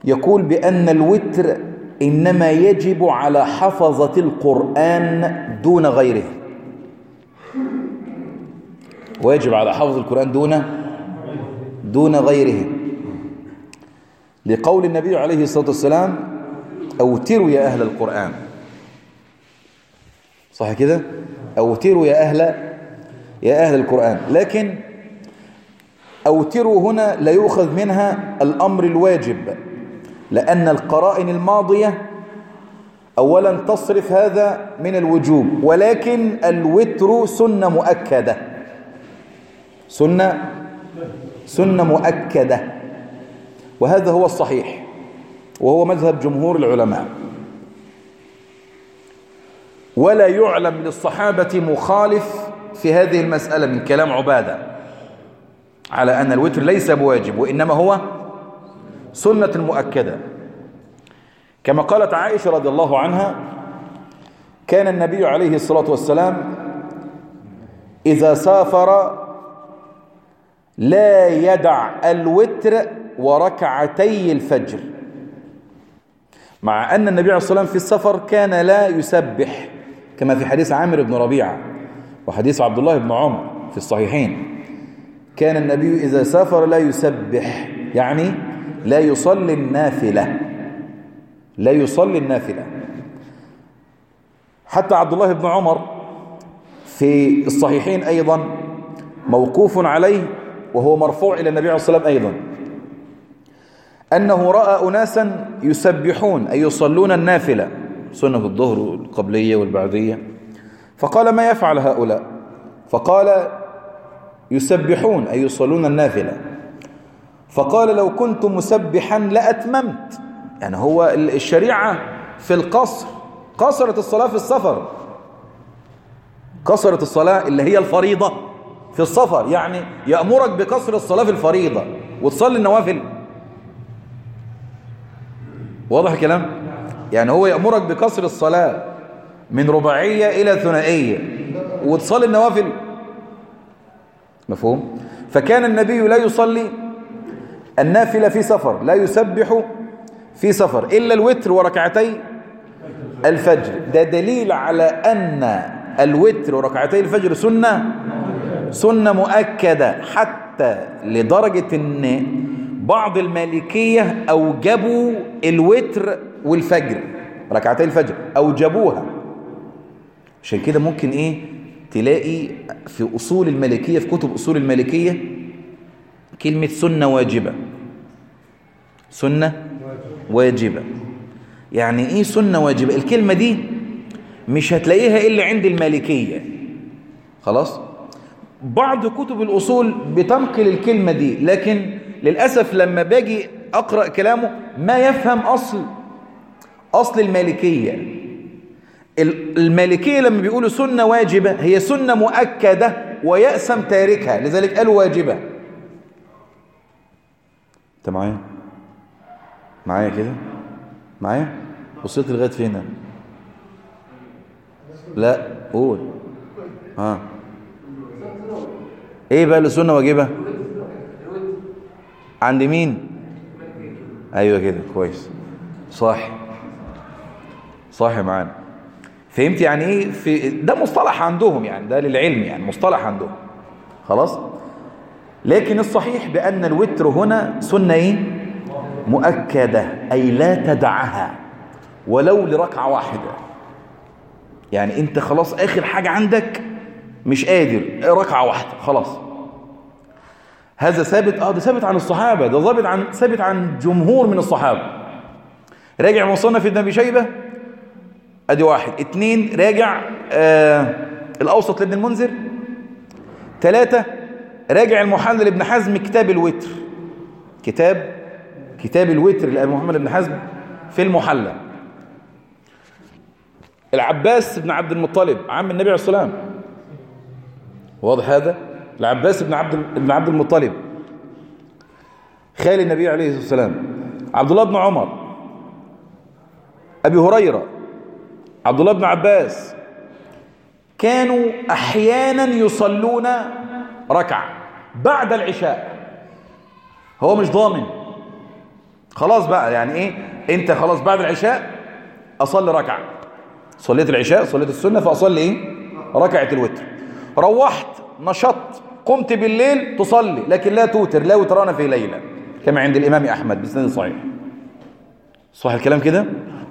يقول بأن الوتر إنما يجب على حفظة القرآن دون غيره. ويجب على حفظ القرآن دون دون غيره. لقول النبي عليه الصلاة والسلام أوتروا يا أهل القرآن. صح كده؟ أوتروا يا أهل يا أهل القرآن. لكن أوتروا هنا لا يؤخذ منها الأمر الواجب لأن القرائن الماضية أولا تصرف هذا من الوجوب ولكن الوتر سنة مؤكدة. سنة سنة مؤكدة. وهذا هو الصحيح وهو مذهب جمهور العلماء. ولا يعلم للصحابة مخالف في هذه المسألة من كلام عبادة. على أن الوتر ليس بواجب وإنما هو سنة مؤكدة. كما قالت عائشة رضي الله عنها كان النبي عليه الصلاة والسلام إذا سافر لا يدع الوتر وركعتي الفجر مع أن النبي عليه الصلاة والسلام في السفر كان لا يسبح. كما في حديث عامر بن ربيعة وحديث عبد الله بن عمر في الصحيحين. كان النبي إذا سافر لا يسبح يعني لا يصلي النافلة لا يصلي النافلة. حتى عبد الله بن عمر في الصحيحين أيضا موقوف عليه وهو مرفوع إلى النبي عليه الصلاة والسلام أيضا. أنه رأى أناسا يسبحون أي يصلون النافلة. سنة الظهر القبلية والبعدية. فقال ما يفعل هؤلاء؟ فقال يسبحون أي يصلون النافلة. فقال لو كنت مسبحا لأتممت. يعني هو الشريعة في القصر قصرت الصلاة في السفر. قصرت الصلاة اللي هي الفريضة في السفر. يعني يأمرك بقصر الصلاة في الفريضة وتصلي النوافل. واضح الكلام؟ يعني هو يأمرك بقصر الصلاة من رباعية إلى ثنائية وتصلي النوافل. مفهوم؟ فكان النبي لا يصلي النافلة في سفر لا يسبح في سفر إلا الوتر وركعتي الفجر. ده دليل على أن الوتر وركعتي الفجر سنة سنة مؤكدة حتى لدرجة أن بعض المالكية أوجبوا الوتر والفجر ركعتي الفجر أوجبوها. عشان كده ممكن إيه؟ تلاقي في أصول المالكية في كتب أصول المالكية كلمة سنة واجبة. سنة واجبة. يعني إيه سنة واجبة؟ الكلمة دي مش هتلاقيها إلا عند المالكية. خلاص؟ بعض كتب الأصول بتنقل الكلمة دي لكن للأسف لما باجي أقرأ كلامه ما يفهم أصل أصل المالكية. المالكية لما بيقولوا سنة واجبة هي سنة مؤكدة ويأسم تاركها لذلك قالوا واجبة. أنت معايا؟ معايا كده؟ معايا؟ وصلت لغاية فين؟ لا قول. ها. إيه بقى السنة واجبة؟ عند مين؟ أيوه كده كويس. صح صح معانا. فهمت يعني إيه؟ في ده مصطلح عندهم يعني ده للعلم يعني مصطلح عندهم. خلاص؟ لكن الصحيح بأن الوتر هنا سنة إيه؟ مؤكدة أي لا تدعها ولو لركعة واحدة. يعني أنت خلاص آخر حاجة عندك مش قادر ركعة واحدة خلاص. هذا ثابت آه ده ثابت عن الصحابة ده ثابت عن ثابت عن جمهور من الصحابة. راجع مصنف ابن أبي شيبة؟ أدي واحد. اتنين راجع آه الأوسط لابن المنذر. ثلاثة راجع المحلل لابن حزم كتاب الوتر. كتاب كتاب الوتر لأبي محمد بن حزم في المحلى العباس بن عبد المطلب عم النبي عليه الصلاة والسلام. واضح هذا؟ العباس بن عبد بن عبد المطلب خال النبي عليه الصلاة والسلام عبد الله بن عمر أبي هريرة عبد الله بن عباس كانوا أحيانا يصلون ركعة بعد العشاء. هو مش ضامن. خلاص بقى يعني إيه؟ أنت خلاص بعد العشاء أصلي ركعة. صليت العشاء صليت السنة فأصلي إيه؟ ركعة الوتر. روحت نشط قمت بالليل تصلي لكن لا توتر لا وتران في ليلة. كما عند الإمام أحمد بسند صحيح. صح الكلام كده؟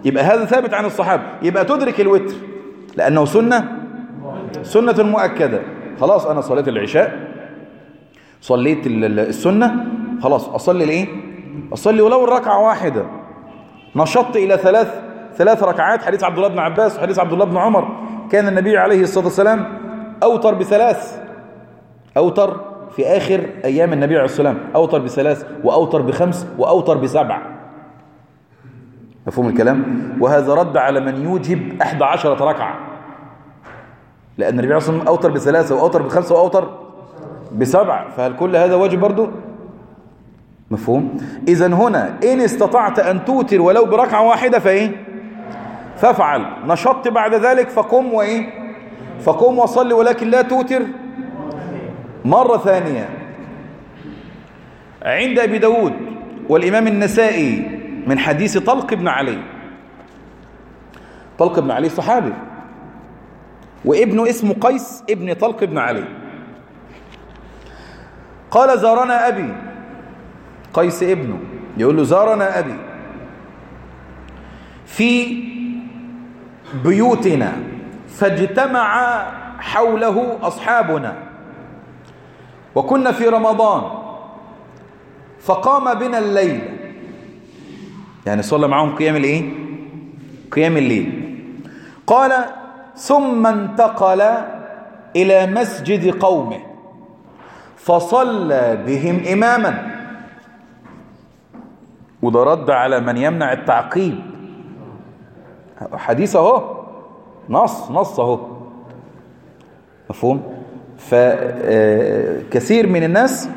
يبقى هذا ثابت عن الصحابة. يبقى تدرك الوتر لأنه سنة سنة مؤكدة. خلاص أنا صليت العشاء صليت السنة خلاص أصلي الإيه أصلي ولو الركعة واحدة. نشطت إلى ثلاث ثلاث ركعات حديث عبد الله بن عباس وحديث عبد الله بن عمر. كان النبي عليه الصلاة والسلام أوتر بثلاث. أوتر في آخر أيام النبي عليه الصلاة والسلام أوتر بثلاث وأوتر بخمس وأوتر بسبع. مفهوم الكلام؟ وهذا رد على من يوجب 11 ركعة. لأن النبي عليه الصلاة والسلام أوتر بثلاثة وأوتر بخمسة وأوتر بسبع. فهل كل هذا واجب برضه مفهوم؟ إذا هنا إن استطعت أن توتر ولو بركعة واحدة فإيه؟ فافعل. نشطت بعد ذلك فقم وإيه؟ فقم وصلي ولكن لا توتر. مرة ثانية. عند أبي داود والإمام النسائي من حديث طلق بن علي. طلق بن علي صحابي. وابنه اسمه قيس ابن طلق بن علي. قال زارنا أبي. قيس ابنه. يقول له زارنا أبي. في بيوتنا فاجتمع حوله أصحابنا. وكنا في رمضان. فقام بنا الليل. يعني صلى معهم قيام الإيه؟ قيام الليل. قال ثم انتقل إلى مسجد قومه. فصلى بهم إماما. وده رد على من يمنع التعقيب. حديث أهو. نص نص أهو. مفهوم؟ فكثير من الناس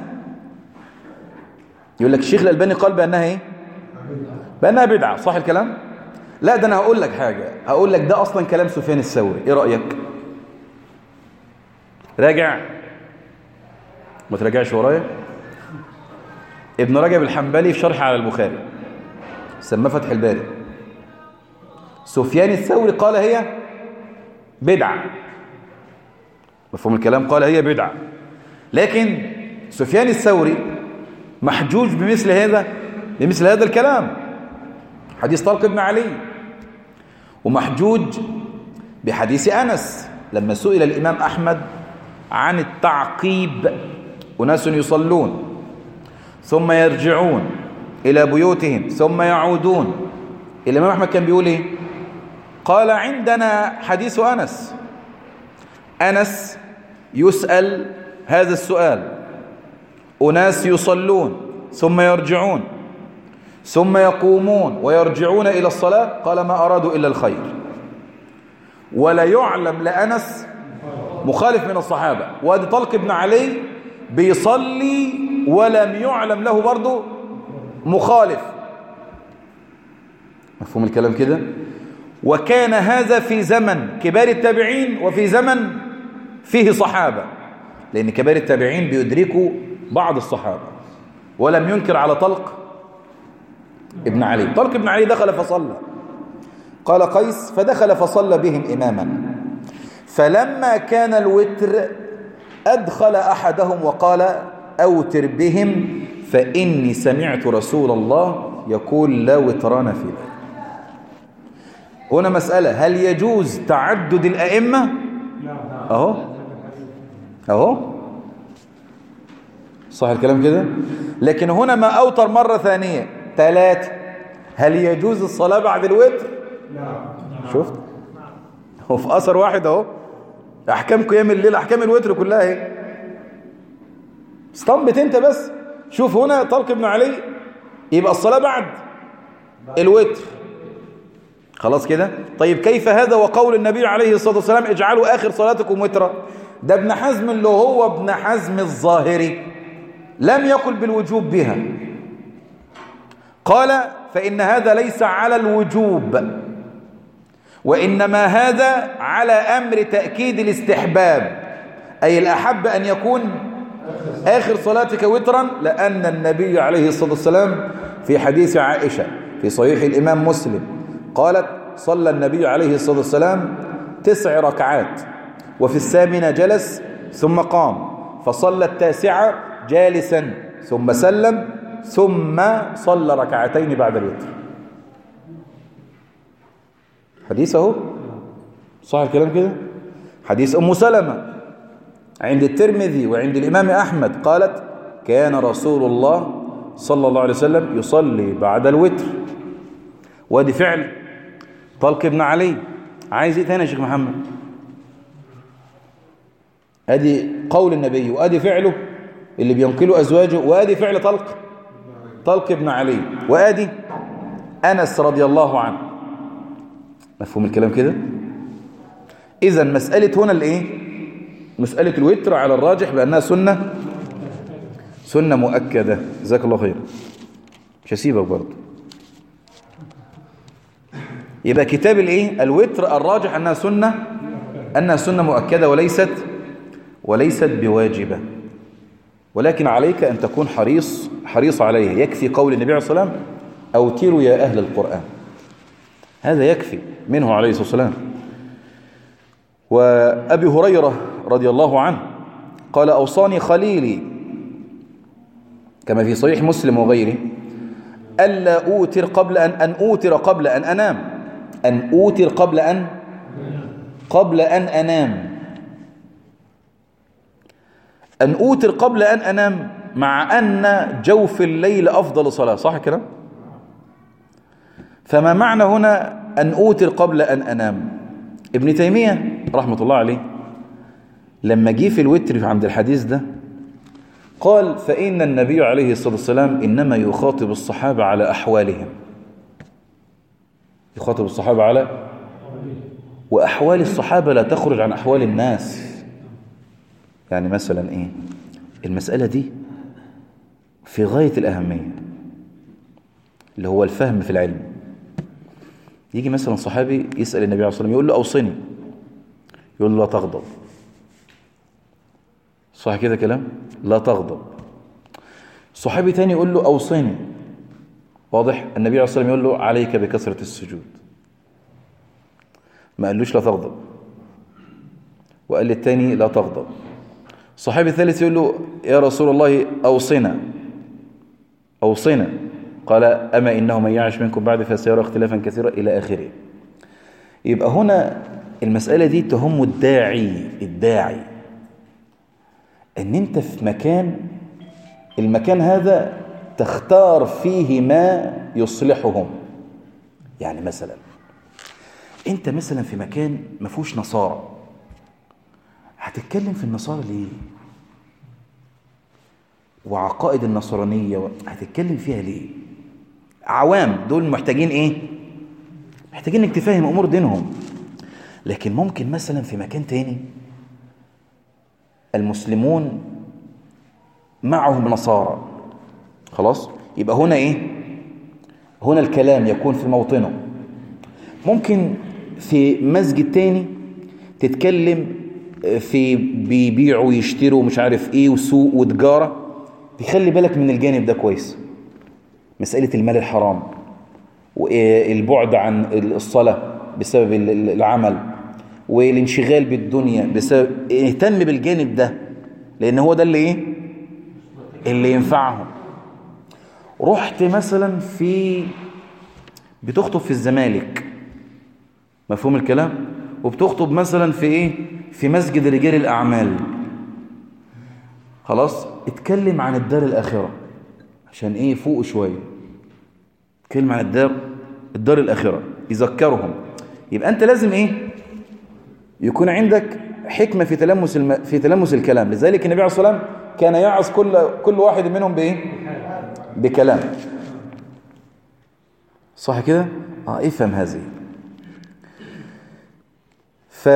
يقول لك الشيخ الألباني قال بأنها إيه؟ بأنها بدعة صح الكلام؟ لا ده أنا هقول لك حاجة هقول لك ده أصلا كلام سفيان الثوري إيه رأيك؟ راجع؟ ما تراجعش ورايا؟ ابن رجب الحنبلي في شرح على البخاري سماه فتح الباري. سفيان الثوري قال هي بدعة. مفهوم الكلام؟ قال هي بدعة. لكن سفيان الثوري محجوج بمثل هذا بمثل هذا الكلام. حديث طلق بن علي. ومحجوج بحديث أنس لما سئل الإمام أحمد عن التعقيب أناس يصلون ثم يرجعون إلى بيوتهم ثم يعودون. الإمام أحمد كان بيقول إيه؟ قال عندنا حديث أنس. أنس يسأل هذا السؤال. أناس يصلون ثم يرجعون ثم يقومون ويرجعون إلى الصلاة؟ قال ما أرادوا إلا الخير. ولا يعلم لأنس مخالف من الصحابة. وادي طلق بن علي بيصلي ولم يعلم له برضه مخالف. مفهوم الكلام كده؟ وكان هذا في زمن كبار التابعين وفي زمن فيه صحابة لأن كبار التابعين بيدركوا بعض الصحابة. ولم ينكر على طلق ابن علي. طلق ابن علي دخل فصلى. قال قيس فدخل فصلى بهم إماما. فلما كان الوتر أدخل أحدهم وقال أوتر بهم فإني سمعت رسول الله يقول لا وتران في ذلك هنا مسألة هل يجوز تعدد الأئمة؟ أهو. أهو. صح الكلام كده؟ لكن هنا ما أوتر مرة ثانية. ثلاثة هل يجوز الصلاة بعد الوتر؟ شفت؟ هو في أثر واحد أهو. أحكام قيام الليل أحكام الوتر كلها اهي استنبت أنت بس. شوف هنا طلق ابن علي. يبقى الصلاة بعد الوتر. خلاص كده؟ طيب كيف هذا وقول النبي عليه الصلاة والسلام اجعلوا آخر صلاتكم وترا؟ ده ابن حزم اللي هو ابن حزم الظاهري. لم يقل بالوجوب بها. قال فإن هذا ليس على الوجوب وإنما هذا على أمر تأكيد الاستحباب. أي الأحب أن يكون آخر صلاتك وترا لأن النبي عليه الصلاة والسلام في حديث عائشة في صحيح الإمام مسلم قالت صلى النبي عليه الصلاة والسلام تسع ركعات. وفي الثامنة جلس ثم قام فصلى التاسعة جالسا ثم سلم ثم صلى ركعتين بعد الوتر. حديث أهو؟ صح الكلام كده؟ حديث أم سلمة. عند الترمذي وعند الإمام أحمد قالت كان رسول الله صلى الله عليه وسلم يصلي بعد الوتر. وادي فعل. طلق ابن علي. عايز إيه تاني يا شيخ محمد؟ ادي قول النبي وأدي فعله اللي بينقله أزواجه وأدي فعل طلق طلق ابن علي. وأدي أنس رضي الله عنه. مفهوم الكلام كده؟ اذا مسألة هنا الإيه؟ مسألة الوتر على الراجح بأنها سنة سنة مؤكدة. جزاك الله خير. مش هسيبك برضه. يبقى كتاب الإيه؟ الوتر الراجح أنها سنة أنها سنة مؤكدة وليست وليست بواجبة. ولكن عليك أن تكون حريص حريص عليها يكفي قول النبي عليه الصلاة والسلام أوتروا يا أهل القرآن. هذا يكفي منه عليه الصلاة والسلام. وأبي هريرة رضي الله عنه قال أوصاني خليلي. كما في صحيح مسلم وغيره ألا أوتر قبل أن أن أوتر قبل أن أنام. أن أوتر قبل أن قبل أن أنام. أن أوتر قبل أن أنام مع أن جوف الليل أفضل صلاة صح كده؟ فما معنى هنا أن أوتر قبل أن أنام؟ ابن تيمية رحمة الله عليه لما جه في الوتر عند الحديث ده قال فإن النبي عليه الصلاة والسلام إنما يخاطب الصحابة على أحوالهم. يخاطب الصحابة على وأحوال الصحابة لا تخرج عن أحوال الناس. يعني مثلا إيه؟ المسألة دي في غاية الأهمية اللي هو الفهم في العلم. يجي مثلا صحابي يسأل النبي عليه الصلاة والسلام يقول له أوصني. يقول له لا تغضب. صح كده كلام؟ لا تغضب. صحابي تاني يقول له أوصني. واضح؟ النبي عليه الصلاة والسلام يقول له عليك بكثرة السجود. ما قالوش لا تغضب. وقال للتاني لا تغضب. الصحابي الثالث يقول له يا رسول الله أوصنا أوصنا قال أما إنه من يعش منكم بعد فسيرى اختلافا كثيرا إلى آخره. يبقى هنا المسألة دي تهم الداعي الداعي. إن أنت في مكان المكان هذا تختار فيه ما يصلحهم. يعني مثلا أنت مثلا في مكان ما فيهوش نصارى. هتتكلم في النصارى ليه؟ وعقائد النصرانية هتتكلم فيها ليه؟ عوام دول محتاجين إيه؟ محتاجين إنك تفهم أمور دينهم. لكن ممكن مثلا في مكان تاني المسلمون معهم نصارى. خلاص؟ يبقى هنا إيه؟ هنا الكلام يكون في موطنه. ممكن في مسجد تاني تتكلم في بيبيعوا ويشتروا مش عارف إيه وسوق وتجارة تخلي بالك من الجانب ده كويس. مسألة المال الحرام والبعد عن الصلاة بسبب العمل والانشغال بالدنيا بسبب اهتم بالجانب ده لأن هو ده اللي إيه؟ اللي ينفعهم. رحت مثلا في بتخطب في الزمالك. مفهوم الكلام؟ وبتخطب مثلا في إيه؟ في مسجد رجال الأعمال. خلاص؟ اتكلم عن الدار الأخرة. عشان إيه؟ فوق شوية. اتكلم عن الدار الدار الأخرة. يذكرهم. يبقى أنت لازم إيه؟ يكون عندك حكمة في تلمس الم... في تلمس الكلام. لذلك النبي عليه الصلاة والسلام كان يعظ كل كل واحد منهم بإيه؟ بكلام. صح كده؟ آه افهم هذه. ف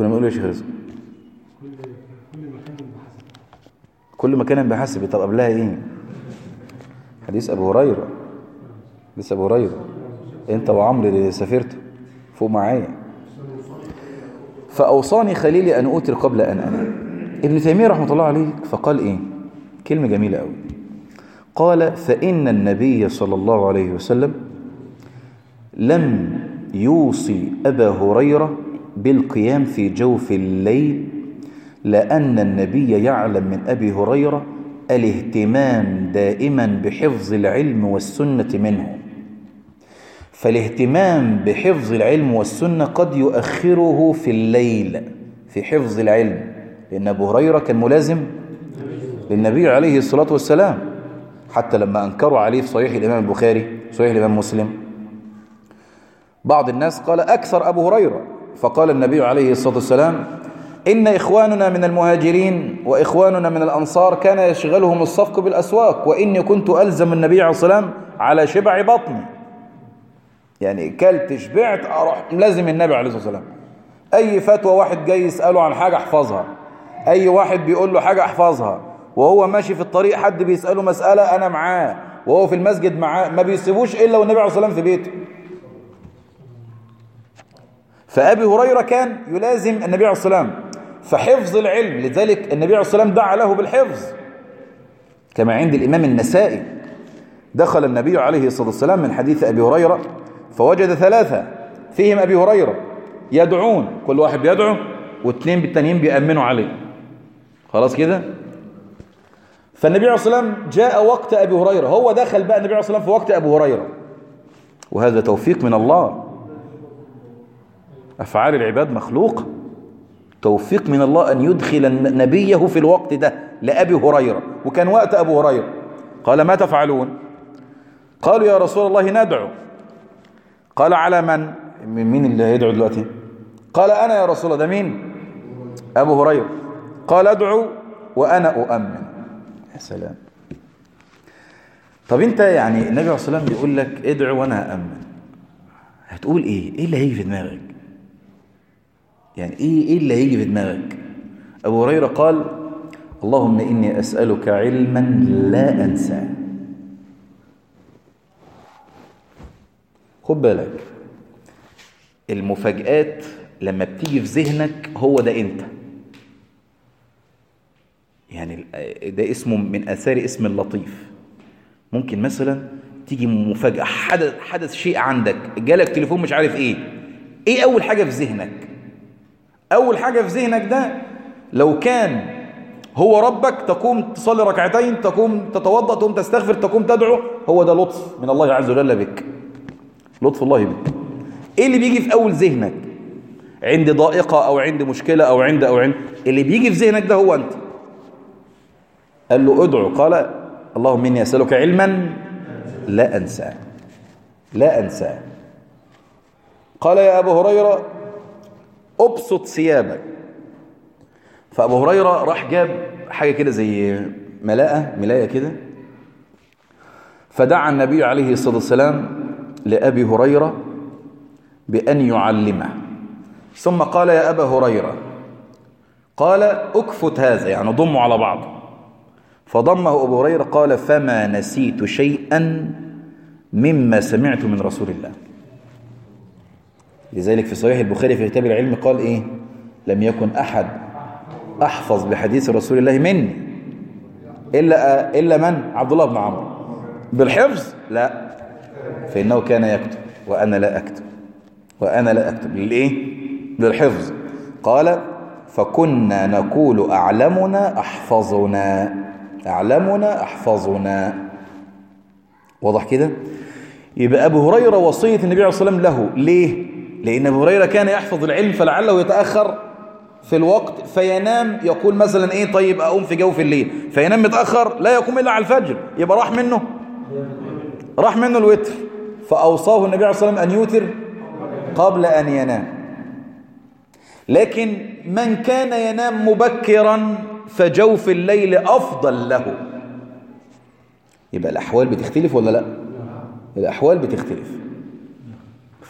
كنا بنقول يا شيخ رزق كل مكان بحسب. طب قبلها إيه؟ حديث أبو هريرة. حديث أبو هريرة. أنت وعمرو اللي سافرتوا. فوق معايا. فأوصاني خليلي أن أوتر قبل أن أنام. ابن تيمية رحمة الله عليه فقال إيه؟ كلمة جميلة أوي. قال فإن النبي صلى الله عليه وسلم لم يوصي أبا هريرة بالقيام في جوف الليل لأن النبي يعلم من أبي هريرة الاهتمام دائما بحفظ العلم والسنة منه. فالاهتمام بحفظ العلم والسنة قد يؤخره في الليل في حفظ العلم. لأن أبو هريرة كان ملازم للنبي عليه الصلاة والسلام حتى لما أنكروا عليه في صحيح الإمام البخاري صحيح الإمام مسلم. بعض الناس قال أكثر أبو هريرة. فقال النبي عليه الصلاة والسلام إن إخواننا من المهاجرين وإخواننا من الأنصار كان يشغلهم الصفق بالأسواق وإني كنت ألزم النبي عليه الصلاة والسلام على شبع بطني. يعني كلت شبعت أروح لازم النبي عليه الصلاة والسلام. أي فتوى واحد جاي يسأله عن حاجة أحفظها. أي واحد بيقول له حاجة أحفظها. وهو ماشي في الطريق حد بيسأله مسألة أنا معاه. وهو في المسجد معاه. ما بيسيبوش إلا والنبي عليه الصلاة والسلام في بيته. فأبي هريرة كان يلازم النبي عليه الصلاة والسلام فحفظ العلم لذلك النبي عليه الصلاة والسلام دعا له بالحفظ. كما عند الإمام النسائي دخل النبي عليه الصلاة والسلام من حديث أبي هريرة فوجد ثلاثة فيهم أبي هريرة يدعون كل واحد بيدعو واثنين بالتانيين بيأمنوا عليه. خلاص كده؟ فالنبي عليه الصلاة والسلام جاء وقت أبي هريرة هو دخل بقى النبي عليه الصلاة والسلام في وقت أبو هريرة. وهذا توفيق من الله. أفعال العباد مخلوقة توفيق من الله أن يدخل نبيه في الوقت ده لأبي هريرة وكان وقت أبو هريرة. قال ما تفعلون؟ قالوا يا رسول الله ندعو. قال على من؟ من مين اللي هيدعو دلوقتي؟ قال أنا يا رسول الله. ده مين؟ أبو هريرة. قال أدعو وأنا أؤمن. يا سلام. طب أنت يعني النبي عليه الصلاة والسلام بيقول لك ادعو وأنا أؤمن. هتقول إيه؟ إيه اللي هيجي في دماغك؟ يعني إيه إيه اللي هيجي في دماغك؟ أبو هريرة قال اللهم إني أسألك علما لا أنساه. خد بالك المفاجآت لما بتيجي في ذهنك هو ده أنت. يعني ده اسمه من آثار اسم اللطيف. ممكن مثلا تيجي مفاجأة حدث حدث شيء عندك جالك تليفون مش عارف إيه. إيه أول حاجة في ذهنك؟ أول حاجة في ذهنك ده لو كان هو ربك تقوم تصلي ركعتين تقوم تتوضأ تقوم تستغفر تقوم تدعو هو ده لطف من الله عز وجل بك. لطف الله بك. إيه اللي بيجي في أول ذهنك؟ عند ضائقة أو عند مشكلة أو عند أو عند اللي بيجي في ذهنك ده هو أنت. قال له ادعو قال اللهم إني أسألك علما لا أنساه. لا أنساه. قال يا أبو هريرة أبسط ثيابك. فأبو هريرة راح جاب حاجة كده زي ملاءة ملاية كده. فدعا النبي عليه الصلاة والسلام لأبي هريرة بأن يعلمه. ثم قال يا أبا هريرة. قال أكفت هذا. يعني ضمه على بعض. فضمه أبو هريرة قال فما نسيت شيئا مما سمعت من رسول الله. لذلك في صحيح البخاري في كتاب العلم قال إيه؟ لم يكن أحد أحفظ بحديث رسول الله مني إلا إلا من؟ عبد الله بن عمرو. بالحفظ؟ لا. فإنه كان يكتب وأنا لا أكتب. وأنا لا أكتب. للايه للحفظ قال فكنا نقول أعلمنا أحفظنا. أعلمنا أحفظنا. واضح كده؟ يبقى أبو هريرة وصية النبي عليه الصلاة والسلام له. ليه؟ لأن أبو هريرة كان يحفظ العلم فلعله يتأخر في الوقت فينام يقول مثلا إيه طيب أقوم في جوف الليل فينام متأخر لا يقوم إلا على الفجر يبقى راح منه راح منه الوتر فأوصاه النبي عليه الصلاة والسلام أن يوتر قبل أن ينام. لكن من كان ينام مبكرا فجوف الليل أفضل له. يبقى الأحوال بتختلف ولا لا؟ الأحوال بتختلف.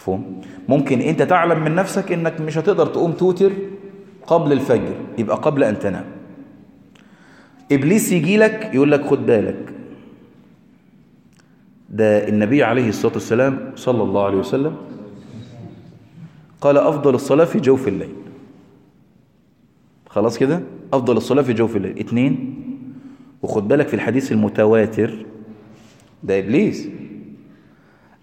مفهوم؟ ممكن انت تعلم من نفسك انك مش هتقدر تقوم توتر قبل الفجر يبقى قبل أن تنام. إبليس يجي لك يقول لك خد بالك. ده النبي عليه الصلاة والسلام صلى الله عليه وسلم قال أفضل الصلاة في جوف الليل. خلاص كده؟ أفضل الصلاة في جوف الليل. اتنين وخد بالك في الحديث المتواتر ده إبليس.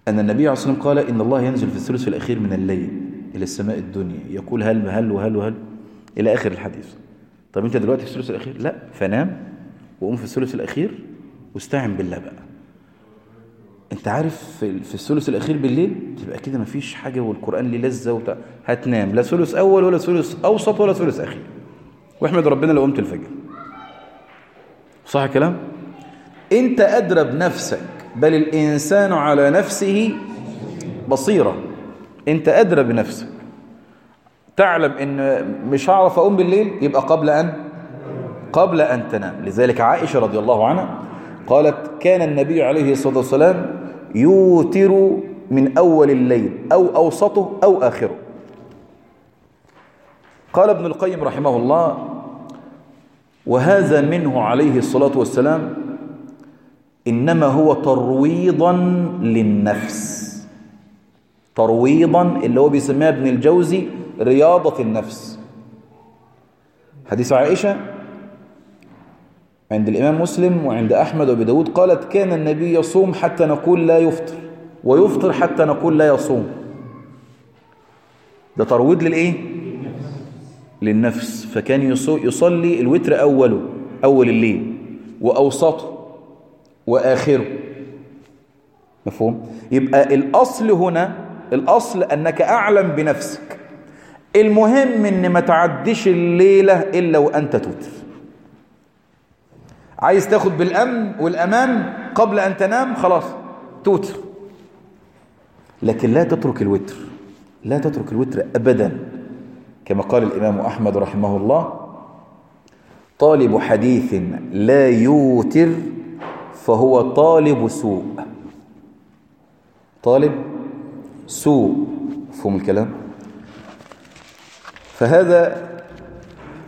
أن النبي عليه الصلاة والسلام قال إن الله ينزل في الثلث الأخير من الليل إلى السماء الدنيا. يقول هل هل وهل وهل إلى آخر الحديث. طب أنت دلوقتي في الثلث الأخير؟ لا فنام وقوم في الثلث الأخير واستعن بالله بقى. أنت عارف في الثلث الأخير بالليل تبقى كده مفيش حاجة والقرآن ليه لذة وبتاع. هتنام. لا ثلث أول ولا ثلث أوسط ولا ثلث أخير. واحمد ربنا لو قمت الفجر. صح الكلام أنت أدرى بنفسك بل الإنسان على نفسه بصيرة. أنت أدرى بنفسك. تعلم أن مش هعرف أقوم بالليل يبقى قبل أن قبل أن تنام. لذلك عائشة رضي الله عنها قالت كان النبي عليه الصلاة والسلام يوتر من أول الليل أو أوسطه أو آخره. قال ابن القيم رحمه الله وهذا منه عليه الصلاة والسلام إنما هو ترويضا للنفس. ترويضا اللي هو بيسميها ابن الجوزي رياضة النفس. حديث عائشة عند الإمام مسلم وعند أحمد وأبي قالت كان النبي يصوم حتى نقول لا يفطر ويفطر حتى نقول لا يصوم. ده ترويض للإيه؟ للنفس. فكان يصلي الوتر أوله أول الليل وأوسطه. وآخره. مفهوم؟ يبقى الأصل هنا الأصل أنك أعلم بنفسك. المهم أن ما تعديش الليلة إلا وأنت توتر. عايز تاخد بالأمن والأمان قبل أن تنام خلاص توتر. لكن لا تترك الوتر لا تترك الوتر أبدا. كما قال الإمام أحمد رحمه الله طالب حديث لا يوتر فهو طالب سوء. طالب سوء. مفهوم الكلام؟ فهذا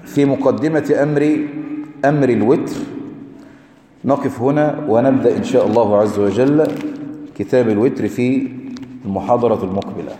في مقدمة أمر أمر الوتر. نقف هنا ونبدأ إن شاء الله عز وجل كتاب الوتر في المحاضرة المقبلة.